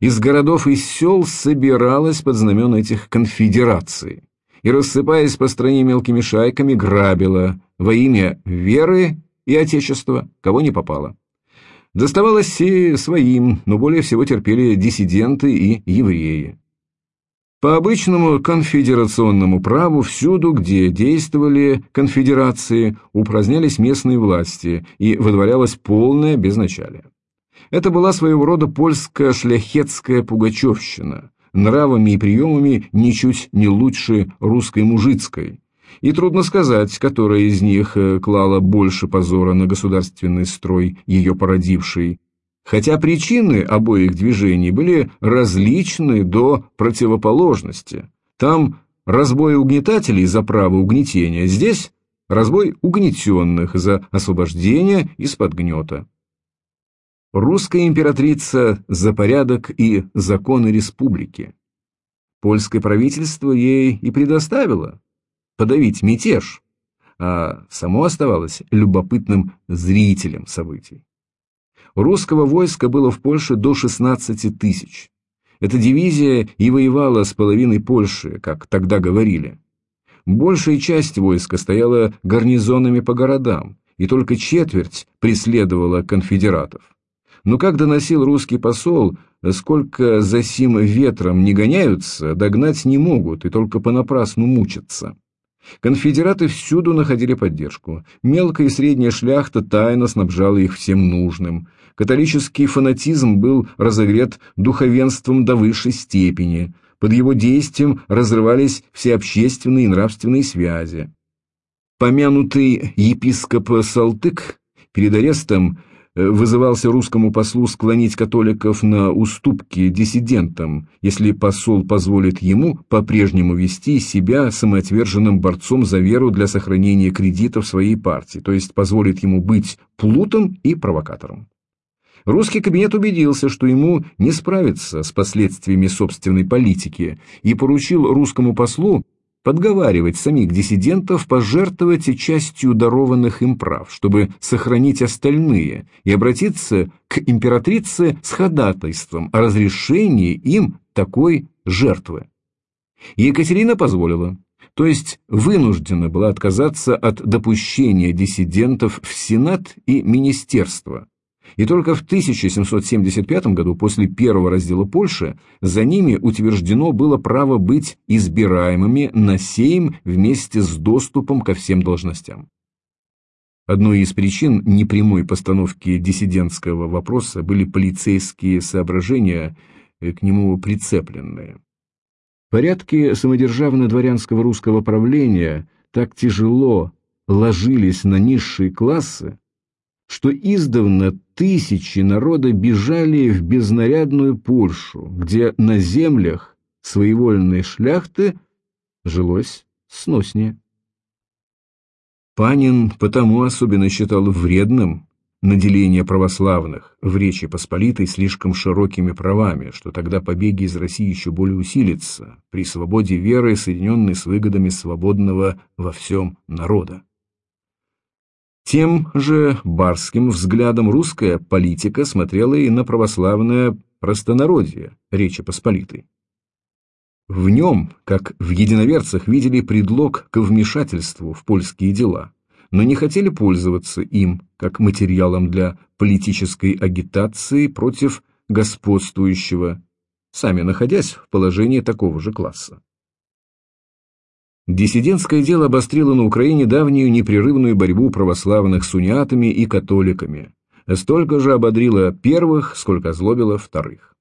из городов и сел собиралось под знамен этих конфедераций и, рассыпаясь по стране мелкими шайками, грабила во имя веры и Отечества, кого не попало. Доставалось и своим, но более всего терпели диссиденты и евреи. По обычному конфедерационному праву всюду, где действовали конфедерации, упразднялись местные власти и выдворялось полное безначалие. Это была своего рода польская шляхетская пугачевщина, нравами и приемами ничуть не лучше русской мужицкой, и трудно сказать, которая из них э, клала больше позора на государственный строй, ее породивший, хотя причины обоих движений были различны до противоположности. Там разбой угнетателей за право угнетения, здесь разбой угнетенных за освобождение из-под гнета. Русская императрица за порядок и законы республики. Польское правительство ей и предоставило подавить мятеж, а само оставалось любопытным зрителем событий. Русского войска было в Польше до 16 тысяч. Эта дивизия и воевала с половиной Польши, как тогда говорили. Большая часть войска стояла гарнизонами по городам, и только четверть преследовала конфедератов. Но как доносил русский посол, сколько за сим ветром не гоняются, догнать не могут и только понапрасну мучатся. Конфедераты всюду находили поддержку. Мелкая и средняя шляхта тайно снабжала их всем нужным. Католический фанатизм был разогрет духовенством до высшей степени. Под его действием разрывались все общественные и нравственные связи. Помянутый епископ Салтык перед арестом вызывался русскому послу склонить католиков на уступки диссидентам, если посол позволит ему по-прежнему вести себя самоотверженным борцом за веру для сохранения кредитов своей партии, то есть позволит ему быть плутом и провокатором. Русский кабинет убедился, что ему не справиться с последствиями собственной политики и поручил русскому послу подговаривать самих диссидентов пожертвовать частью дарованных им прав, чтобы сохранить остальные, и обратиться к императрице с ходатайством о разрешении им такой жертвы. Екатерина позволила, то есть вынуждена была отказаться от допущения диссидентов в Сенат и Министерство, и только в 1775 году, после первого раздела Польши, за ними утверждено было право быть избираемыми на сейм вместе с доступом ко всем должностям. Одной из причин непрямой постановки диссидентского вопроса были полицейские соображения, э, к нему прицепленные. Порядки самодержавно-дворянского русского правления так тяжело ложились на низшие классы, что издавна тысячи народа бежали в безнарядную Польшу, где на землях своевольной шляхты жилось сноснее. Панин потому особенно считал вредным наделение православных в Речи Посполитой слишком широкими правами, что тогда побеги из России еще более усилятся при свободе веры, соединенной с выгодами свободного во всем народа. Тем же барским взглядом русская политика смотрела и на православное простонародье Речи Посполитой. В нем, как в единоверцах, видели предлог к вмешательству в польские дела, но не хотели пользоваться им как материалом для политической агитации против господствующего, сами находясь в положении такого же класса. Диссидентское дело обострило на Украине давнюю непрерывную борьбу православных с униатами и католиками, столько же ободрило первых, сколько озлобило вторых.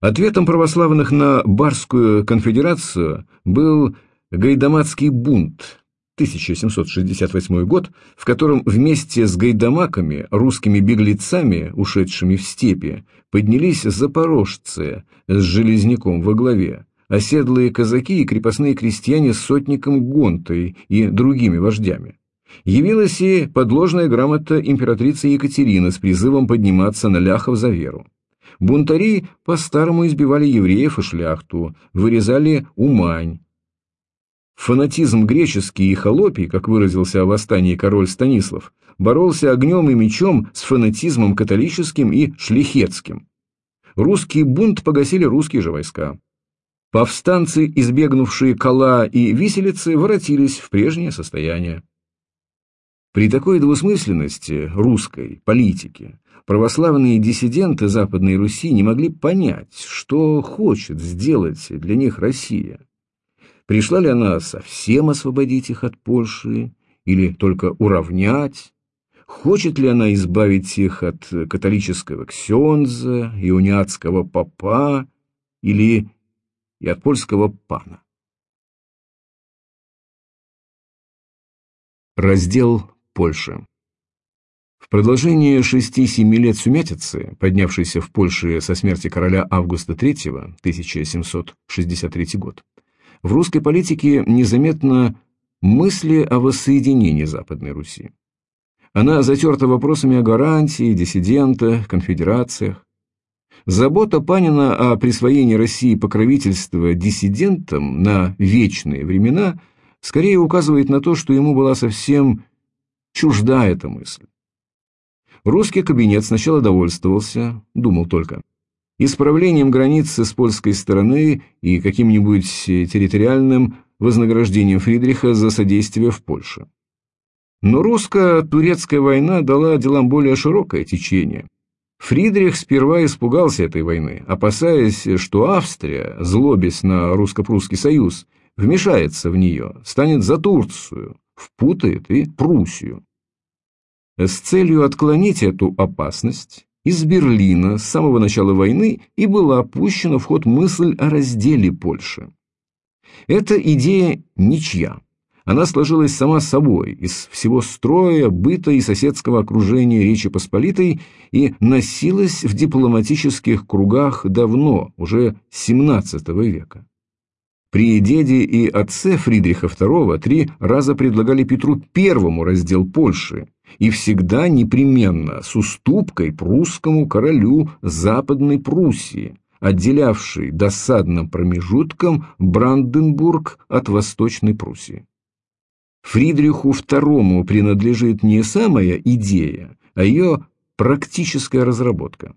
Ответом православных на Барскую конфедерацию был Гайдамацкий бунт 1768 год, в котором вместе с гайдамаками, русскими беглецами, ушедшими в степи, поднялись запорожцы с Железняком во главе, оседлые казаки и крепостные крестьяне с сотником Гонтой и другими вождями. Явилась и подложная грамота императрицы Екатерины с призывом подниматься на ляхов за веру. Бунтари по-старому избивали евреев и шляхту, вырезали умань. Фанатизм греческий и холопий, как выразился о восстании король Станислав, боролся огнем и мечом с фанатизмом католическим и шлихетским. Русский бунт погасили русские же войска. Повстанцы, избегнувшие кола и виселицы, воротились в прежнее состояние. При такой двусмысленности русской политики православные диссиденты Западной Руси не могли понять, что хочет сделать для них Россия. Пришла ли она совсем освободить их от Польши или только уравнять? Хочет ли она избавить их от католического ксенза, иониатского попа или и от польского пана. Раздел Польши В продолжение шести-семи лет сумятицы, поднявшейся в Польше со смерти короля Августа III, 1763 год, в русской политике незаметно мысли о воссоединении Западной Руси. Она затерта вопросами о гарантии, диссидентах, конфедерациях. Забота Панина о присвоении России покровительства диссидентам на вечные времена скорее указывает на то, что ему была совсем чужда эта мысль. Русский кабинет сначала довольствовался, думал только, исправлением границы с польской стороны и каким-нибудь территориальным вознаграждением Фридриха за содействие в Польше. Но русско-турецкая война дала делам более широкое течение. Фридрих сперва испугался этой войны, опасаясь, что Австрия, злобясь на русско-прусский союз, вмешается в нее, станет за Турцию, впутает и Пруссию. С целью отклонить эту опасность, из Берлина с самого начала войны и была опущена в ход мысль о разделе Польши. Эта идея ничья. Она сложилась сама собой, из всего строя, быта и соседского окружения Речи Посполитой и носилась в дипломатических кругах давно, уже XVII века. При деде и отце Фридриха II три раза предлагали Петру I раздел Польши, и всегда непременно с уступкой прусскому королю Западной Пруссии, отделявшей досадным промежутком Бранденбург от Восточной Пруссии. Фридриху II принадлежит не самая идея, а ее практическая разработка.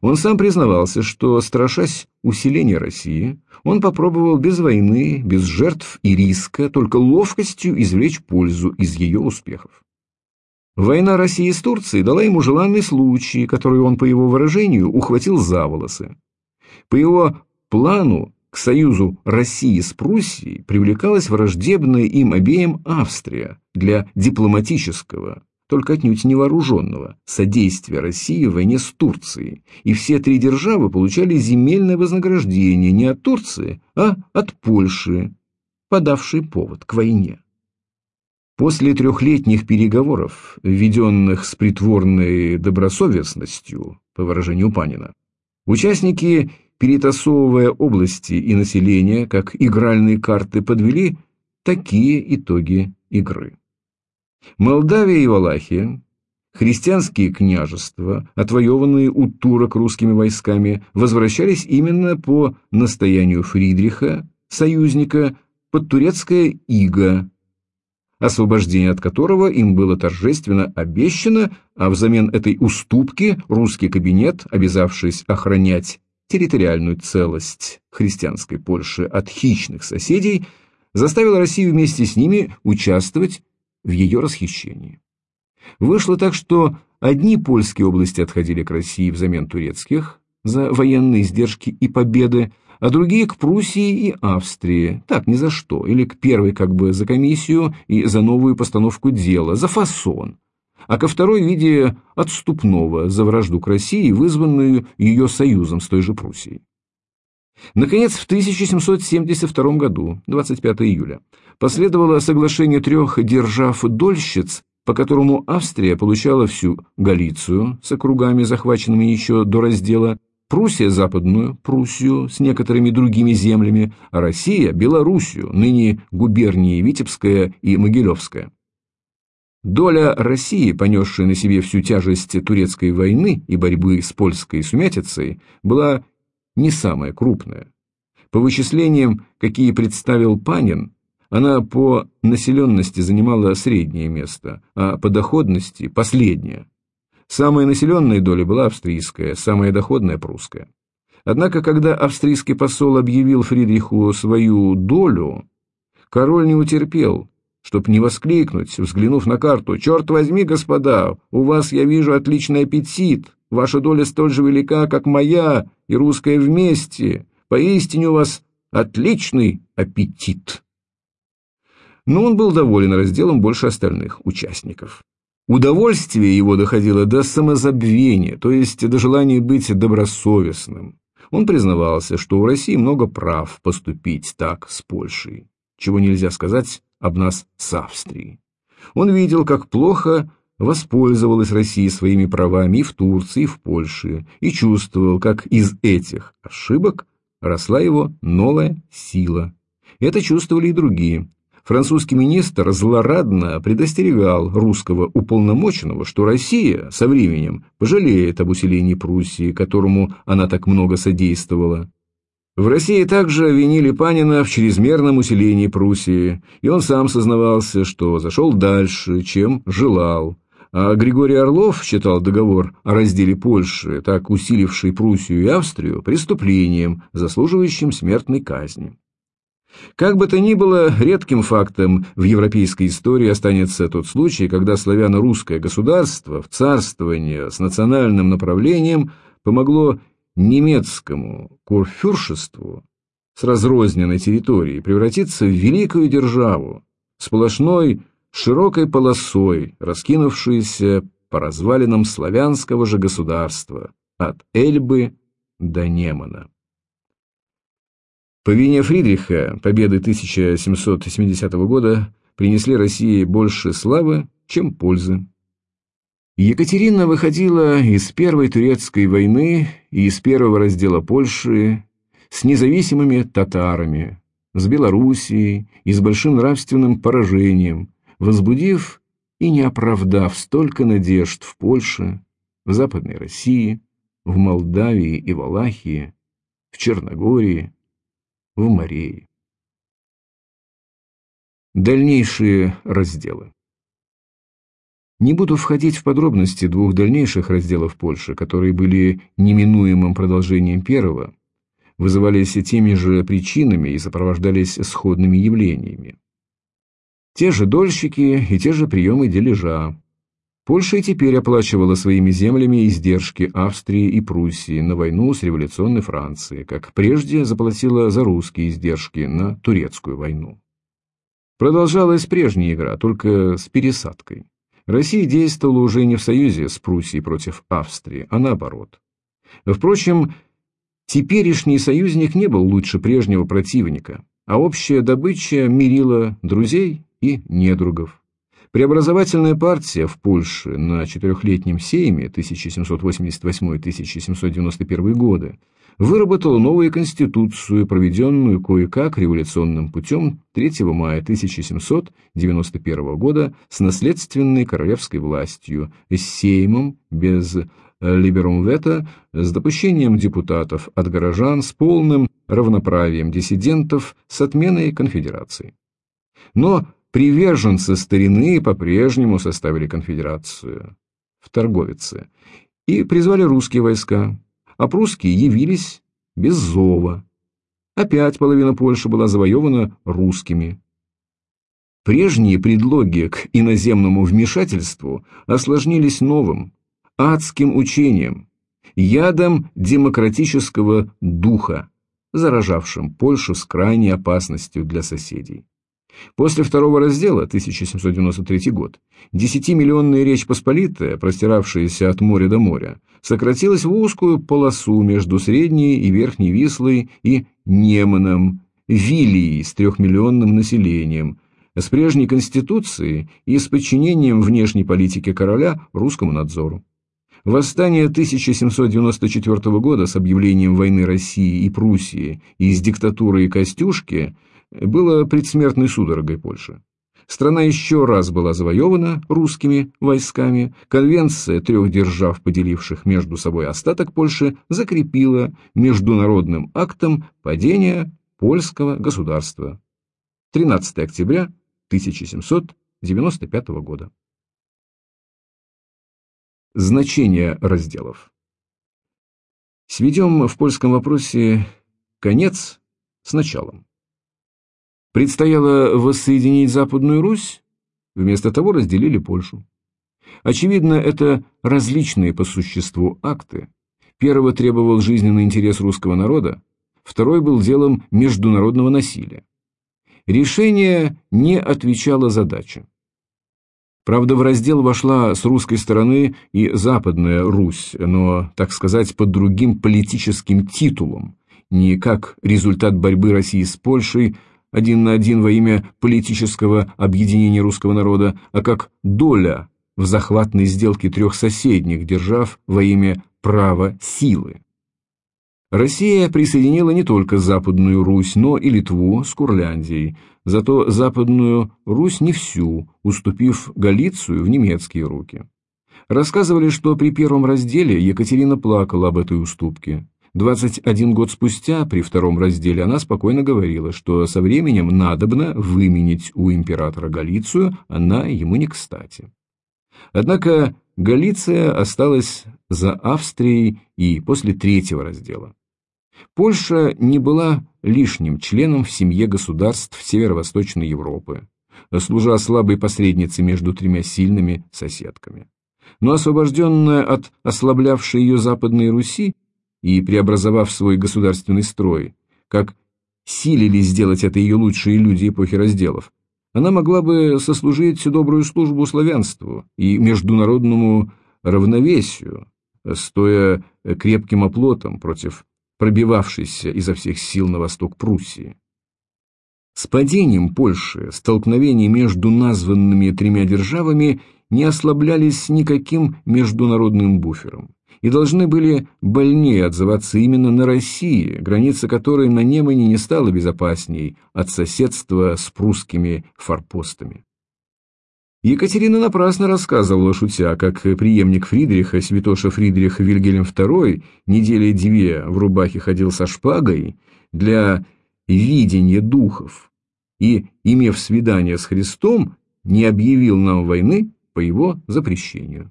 Он сам признавался, что, страшась усиления России, он попробовал без войны, без жертв и риска, только ловкостью извлечь пользу из ее успехов. Война России с Турцией дала ему желанный случай, который он, по его выражению, ухватил за волосы. По его плану к союзу России с Пруссией привлекалась враждебная им обеим Австрия для дипломатического, только отнюдь невооруженного, содействия России в войне с Турцией, и все три державы получали земельное вознаграждение не от Турции, а от Польши, подавшей повод к войне. После трехлетних переговоров, введенных с притворной добросовестностью, по выражению Панина, участники, перетасовывая области и население, как игральные карты, подвели такие итоги игры. Молдавия и Валахия, христианские княжества, отвоеванные у турок русскими войсками, возвращались именно по настоянию Фридриха, союзника, под турецкое иго, освобождение от которого им было торжественно обещано, а взамен этой уступки русский кабинет, обязавшись охранять территориальную целость христианской Польши от хищных соседей, заставил Россию вместе с ними участвовать в ее расхищении. Вышло так, что одни польские области отходили к России взамен турецких за военные издержки и победы, а другие к Пруссии и Австрии, так, ни за что, или к первой как бы за комиссию и за новую постановку дела, за фасон, а ко второй в виде отступного за вражду к России, вызванную ее союзом с той же Пруссией. Наконец, в 1772 году, 25 июля, последовало соглашение трех держав-дольщиц, по которому Австрия получала всю Галицию с округами, захваченными еще до раздела, Пруссия – Западную Пруссию с некоторыми другими землями, а Россия – Белоруссию, ныне губернии Витебская и Могилевская. Доля России, понесшая на себе всю тяжесть турецкой войны и борьбы с польской сумятицей, была не самая крупная. По вычислениям, какие представил Панин, она по населенности занимала среднее место, а по доходности – последнее. Самая населенная доля была австрийская, самая доходная – прусская. Однако, когда австрийский посол объявил Фридриху свою долю, король не утерпел, чтоб не воскликнуть, взглянув на карту, «Черт возьми, господа, у вас, я вижу, отличный аппетит, Ваша доля столь же велика, как моя, и русская вместе. Поистине у вас отличный аппетит. Но он был доволен разделом больше остальных участников. Удовольствие его доходило до самозабвения, то есть до желания быть добросовестным. Он признавался, что у России много прав поступить так с Польшей, чего нельзя сказать об нас с Австрией. Он видел, как плохо воспользовалась Россия своими правами и в Турции, и в Польше, и чувствовал, как из этих ошибок росла его новая сила. Это чувствовали и другие. Французский министр злорадно предостерегал русского уполномоченного, что Россия со временем пожалеет об усилении Пруссии, которому она так много содействовала. В России также винили Панина в чрезмерном усилении Пруссии, и он сам сознавался, что зашел дальше, чем желал, а Григорий Орлов считал договор о разделе Польши, так усиливший Пруссию и Австрию, преступлением, заслуживающим смертной казни. Как бы то ни было, редким фактом в европейской истории останется тот случай, когда славяно-русское государство в царствование с национальным направлением помогло немецкому курфюршеству с разрозненной территорией превратиться в великую державу, сплошной широкой полосой, раскинувшейся по развалинам славянского же государства, от Эльбы до Немана. По вине Фридриха победы 1770 года принесли России больше славы, чем пользы. Екатерина выходила из Первой Турецкой войны и из первого раздела Польши с независимыми татарами, с Белоруссией и с большим нравственным поражением, возбудив и не оправдав столько надежд в Польше, в Западной России, в Молдавии и Валахии, в Черногории, в Марии. Дальнейшие разделы Не буду входить в подробности двух дальнейших разделов Польши, которые были неминуемым продолжением первого, вызывались теми же причинами и сопровождались сходными явлениями. Те же дольщики и те же приемы дележа. Польша и теперь оплачивала своими землями издержки Австрии и Пруссии на войну с революционной Францией, как прежде заплатила за русские издержки на турецкую войну. Продолжалась прежняя игра, только с пересадкой. Россия действовала уже не в союзе с Пруссией против Австрии, а наоборот. Впрочем, теперешний союзник не был лучше прежнего противника, а общая добыча мирила друзей и недругов. Преобразовательная партия в Польше на четырехлетнем сейме 1788-1791 годы выработала новую конституцию, проведенную кое-как революционным путем 3 мая 1791 года с наследственной королевской властью, с сеймом без либерум вето, с допущением депутатов от горожан, с полным равноправием диссидентов, с отменой конфедерации. Но Приверженцы старины по-прежнему составили конфедерацию в Торговице и призвали русские войска, а прусские явились без зова. Опять половина Польши была завоевана русскими. Прежние предлоги к иноземному вмешательству осложнились новым, адским учением, ядом демократического духа, заражавшим Польшу с крайней опасностью для соседей. После второго раздела, 1793 год, десятимиллионная Речь Посполитая, простиравшаяся от моря до моря, сократилась в узкую полосу между Средней и Верхней Вислой и Неманом, Вилией с трехмиллионным населением, с прежней конституцией и с подчинением внешней политики короля русскому надзору. Восстание 1794 года с объявлением войны России и Пруссии и с диктатурой Костюшки – было предсмертной судорогой Польши. Страна еще раз была завоевана русскими войсками, конвенция трех держав, поделивших между собой остаток Польши, закрепила международным актом падение польского государства. 13 октября 1795 года. Значение разделов. Сведем в польском вопросе конец с началом. Предстояло воссоединить Западную Русь, вместо того разделили Польшу. Очевидно, это различные по существу акты. Первый требовал жизненный интерес русского народа, второй был делом международного насилия. Решение не отвечало задаче. Правда, в раздел вошла с русской стороны и Западная Русь, но, так сказать, под другим политическим титулом, не как результат борьбы России с Польшей, один на один во имя политического объединения русского народа, а как доля в захватной сделке трех соседних держав во имя права силы. Россия присоединила не только Западную Русь, но и Литву с Курляндией, зато Западную Русь не всю, уступив Галицию в немецкие руки. Рассказывали, что при первом разделе Екатерина плакала об этой уступке. 21 год спустя, при втором разделе, она спокойно говорила, что со временем надобно выменить у императора Галицию, она ему не кстати. Однако Галиция осталась за Австрией и после третьего раздела. Польша не была лишним членом в семье государств Северо-Восточной Европы, служа слабой посредницей между тремя сильными соседками. Но освобожденная от ослаблявшей ее Западной Руси, и преобразовав свой государственный строй, как силили сделать это ее лучшие люди эпохи разделов, она могла бы сослужить всю добрую службу славянству и международному равновесию, стоя крепким оплотом против пробивавшейся изо всех сил на восток Пруссии. С падением Польши столкновения между названными тремя державами не ослаблялись никаким международным буфером и должны были больнее отзываться именно на России, граница которой на Немане не стала безопасней от соседства с прусскими форпостами. Екатерина напрасно рассказывала, шутя, как преемник Фридриха, святоша Фридрих Вильгельм II, недели две в рубахе ходил со шпагой для видения духов и, имев свидание с Христом, не объявил нам войны по его запрещению.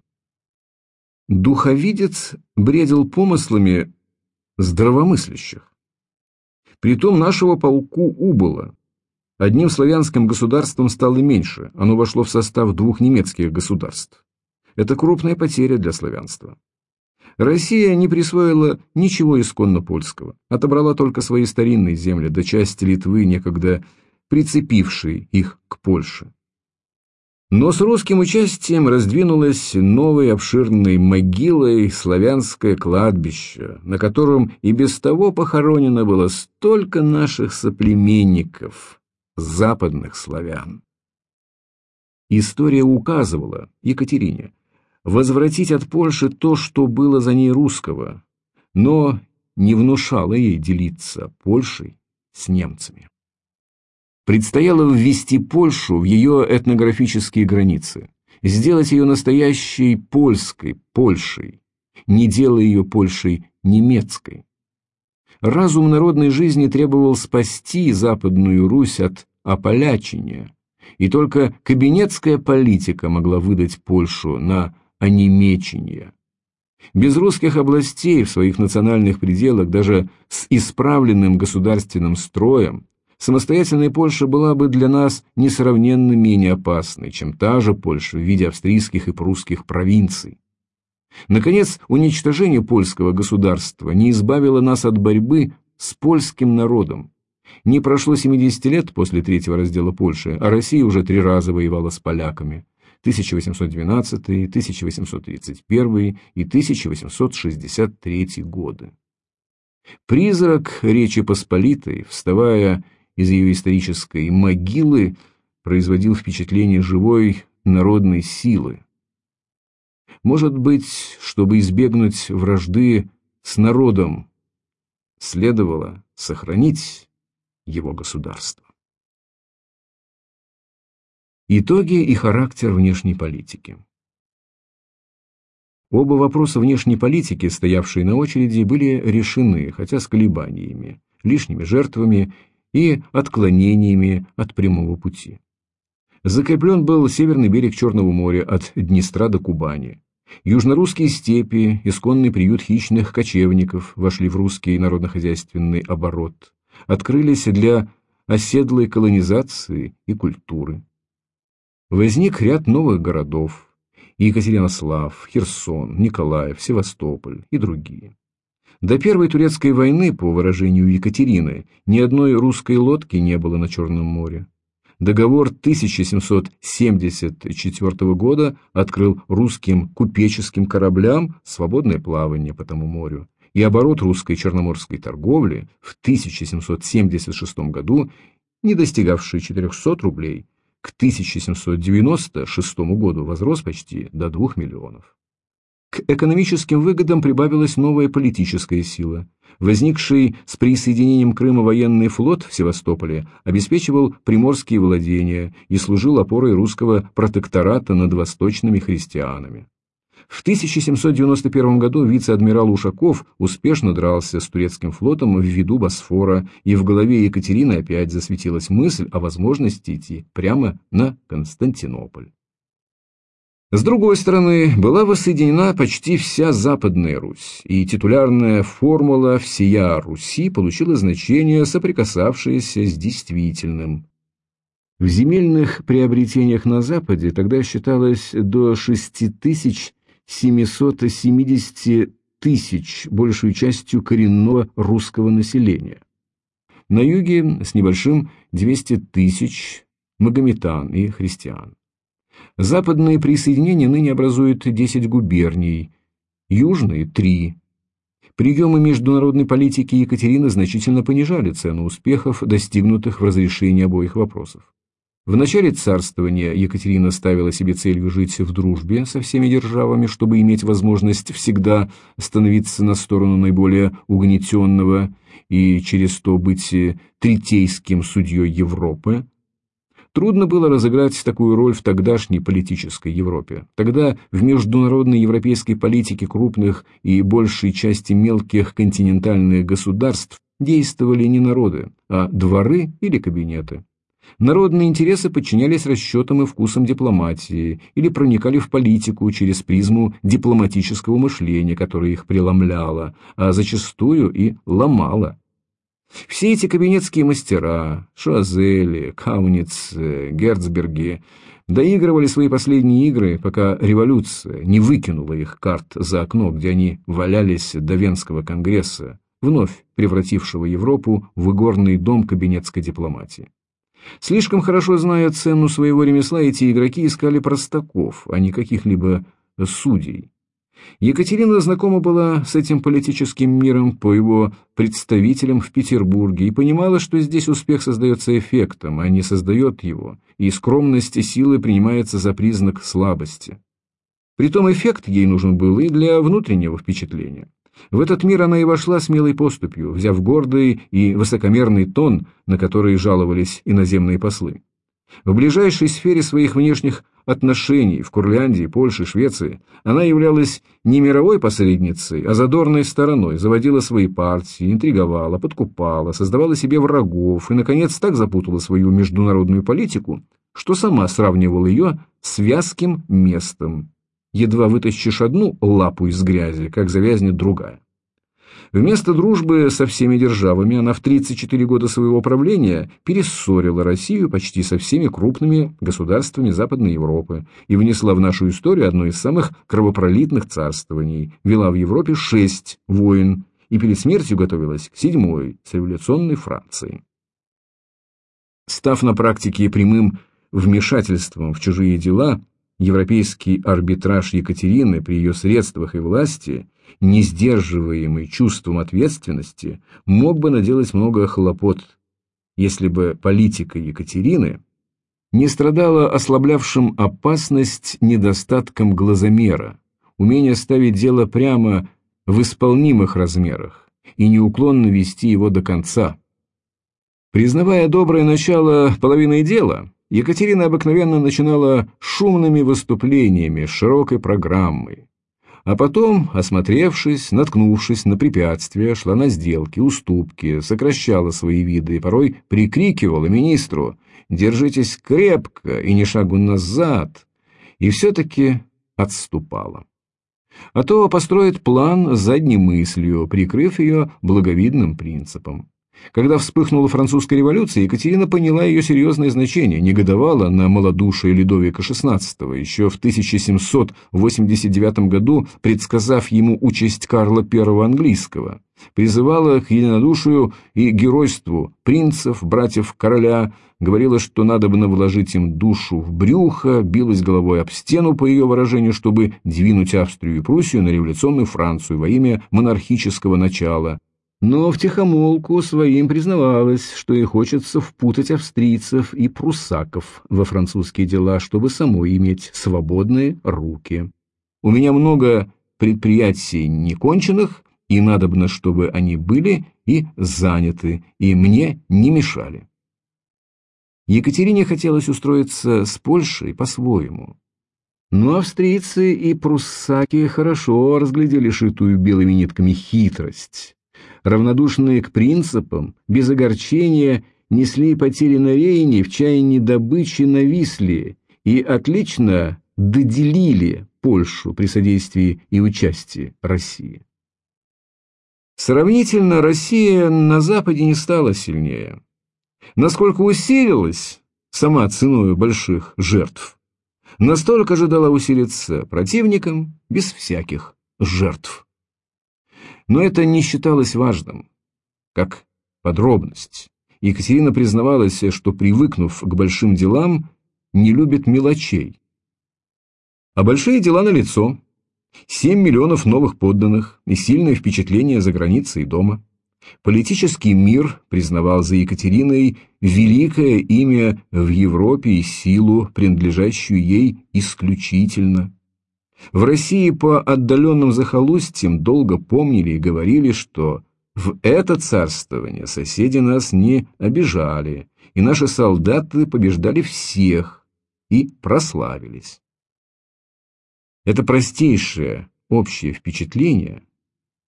Духовидец бредил помыслами здравомыслящих. Притом нашего полку убыло. Одним славянским государством стало меньше, оно вошло в состав двух немецких государств. Это крупная потеря для славянства. Россия не присвоила ничего исконно польского, отобрала только свои старинные земли до части Литвы, некогда прицепившей их к Польше. Но с русским участием раздвинулось новой обширной могилой славянское кладбище, на котором и без того похоронено было столько наших соплеменников, западных славян. История указывала Екатерине возвратить от Польши то, что было за ней русского, но не внушала ей делиться Польшей с немцами предстояло ввести Польшу в ее этнографические границы, сделать ее настоящей польской Польшей, не делая ее Польшей немецкой. Разум народной жизни требовал спасти Западную Русь от ополячения, и только кабинетская политика могла выдать Польшу на онемечение. Без русских областей в своих национальных пределах, даже с исправленным государственным строем, самостоятельная Польша была бы для нас несравненно менее опасной, чем та же Польша в виде австрийских и прусских провинций. Наконец, уничтожение польского государства не избавило нас от борьбы с польским народом. Не прошло 70 лет после третьего раздела Польши, а Россия уже три раза воевала с поляками. 1812, 1831 и 1863 годы. Призрак Речи Посполитой, вставая из ее исторической могилы производил впечатление живой народной силы. Может быть, чтобы избегнуть вражды с народом, следовало сохранить его государство. Итоги и характер внешней политики Оба вопроса внешней политики, стоявшие на очереди, были решены, хотя с колебаниями, лишними жертвами и отклонениями от прямого пути. Закреплен был северный берег Черного моря от Днестра до Кубани. Южнорусские степи, исконный приют хищных кочевников, вошли в русский народно-хозяйственный оборот, открылись для оседлой колонизации и культуры. Возник ряд новых городов – Екатеринослав, Херсон, Николаев, Севастополь и другие. До Первой турецкой войны, по выражению Екатерины, ни одной русской лодки не было на Черном море. Договор 1774 года открыл русским купеческим кораблям свободное плавание по тому морю, и оборот русской черноморской торговли в 1776 году, не достигавший 400 рублей, к 1796 году возрос почти до 2 миллионов. К экономическим выгодам прибавилась новая политическая сила. Возникший с присоединением Крыма военный флот в Севастополе обеспечивал приморские владения и служил опорой русского протектората над восточными христианами. В 1791 году вице-адмирал Ушаков успешно дрался с турецким флотом в виду Босфора, и в голове Екатерины опять засветилась мысль о возможности идти прямо на Константинополь. С другой стороны, была воссоединена почти вся Западная Русь, и титулярная формула «всея Руси» получила значение, соприкасавшееся с действительным. В земельных приобретениях на Западе тогда считалось до 6770 тысяч, большую частью коренного русского населения. На юге с небольшим 200 тысяч магометан и христиан. Западные присоединения ныне образуют 10 губерний, южные – 3. Приемы международной политики Екатерины значительно понижали цену успехов, достигнутых в разрешении обоих вопросов. В начале царствования Екатерина ставила себе целью жить в дружбе со всеми державами, чтобы иметь возможность всегда становиться на сторону наиболее угнетенного и через то быть третейским судьей Европы. Трудно было разыграть такую роль в тогдашней политической Европе. Тогда в международной европейской политике крупных и большей части мелких континентальных государств действовали не народы, а дворы или кабинеты. Народные интересы подчинялись расчетам и вкусам дипломатии или проникали в политику через призму дипломатического мышления, которое их преломляло, а зачастую и ломало. Все эти кабинетские мастера, Шуазели, Кауниц, Герцберги, доигрывали свои последние игры, пока революция не выкинула их карт за окно, где они валялись до Венского конгресса, вновь превратившего Европу в игорный дом кабинетской дипломатии. Слишком хорошо зная цену своего ремесла, эти игроки искали простаков, а не каких-либо судей. Екатерина знакома была с этим политическим миром по его представителям в Петербурге и понимала, что здесь успех создается эффектом, а не создает его, и скромность и силы принимается за признак слабости. Притом эффект ей нужен был и для внутреннего впечатления. В этот мир она и вошла смелой поступью, взяв гордый и высокомерный тон, на который жаловались иноземные послы. В ближайшей сфере своих внешних отношений в Курляндии, Польше, Швеции она являлась не мировой посредницей, а задорной стороной, заводила свои партии, интриговала, подкупала, создавала себе врагов и, наконец, так запутала свою международную политику, что сама сравнивала ее с вязким местом, Едва вытащишь одну лапу из грязи, как завязнет другая. Вместо дружбы со всеми державами она в 34 года своего правления перессорила Россию почти со всеми крупными государствами Западной Европы и внесла в нашу историю одно из самых кровопролитных царствований, вела в Европе шесть войн и перед смертью готовилась к седьмой с революционной Францией. Став на практике прямым вмешательством в чужие дела, Европейский арбитраж Екатерины при ее средствах и власти, не сдерживаемый чувством ответственности, мог бы наделать много хлопот, если бы политика Екатерины не страдала ослаблявшим опасность недостатком глазомера, умения ставить дело прямо в исполнимых размерах и неуклонно вести его до конца. Признавая доброе начало половины дела, Екатерина обыкновенно начинала шумными выступлениями, широкой программой. А потом, осмотревшись, наткнувшись на препятствия, шла на сделки, уступки, сокращала свои виды и порой прикрикивала министру «Держитесь крепко и ни шагу назад!» и все-таки отступала. А то построит план задней мыслью, прикрыв ее благовидным принципом. Когда вспыхнула французская революция, Екатерина поняла ее серьезное значение, негодовала на малодушие Людовика XVI, еще в 1789 году предсказав ему участь Карла I английского, призывала к единодушию и геройству принцев, братьев короля, говорила, что надо бы вложить им душу в брюхо, билась головой об стену, по ее выражению, чтобы двинуть Австрию и Пруссию на революционную Францию во имя монархического начала – но втихомолку своим признавалась, что ей хочется впутать австрийцев и пруссаков во французские дела, чтобы самой иметь свободные руки. У меня много предприятий неконченных, и надобно, чтобы они были и заняты, и мне не мешали. Екатерине хотелось устроиться с Польшей по-своему. Но австрийцы и пруссаки хорошо разглядели шитую белыми нитками хитрость равнодушные к принципам, без огорчения несли потери на Рейне, в чаянии добычи на Висле и отлично доделили Польшу при содействии и участии России. Сравнительно Россия на Западе не стала сильнее. Насколько усилилась сама ценой больших жертв, настолько же дала усилиться противникам без всяких жертв. Но это не считалось важным, как подробность. Екатерина признавалась, что, привыкнув к большим делам, не любит мелочей. А большие дела налицо. 7 миллионов новых подданных и сильное впечатление за границей дома. Политический мир признавал за Екатериной великое имя в Европе и силу, принадлежащую ей исключительно. В России по отдаленным захолустьям долго помнили и говорили, что в это царствование соседи нас не обижали, и наши солдаты побеждали всех и прославились. Это простейшее общее впечатление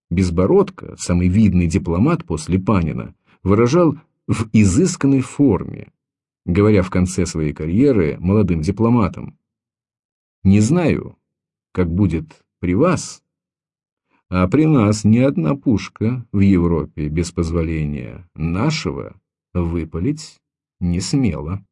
Безбородко, самый видный дипломат после Панина, выражал в изысканной форме, говоря в конце своей карьеры молодым дипломатам. «Не знаю, как будет при вас, а при нас ни одна пушка в Европе без позволения нашего выпалить не смела».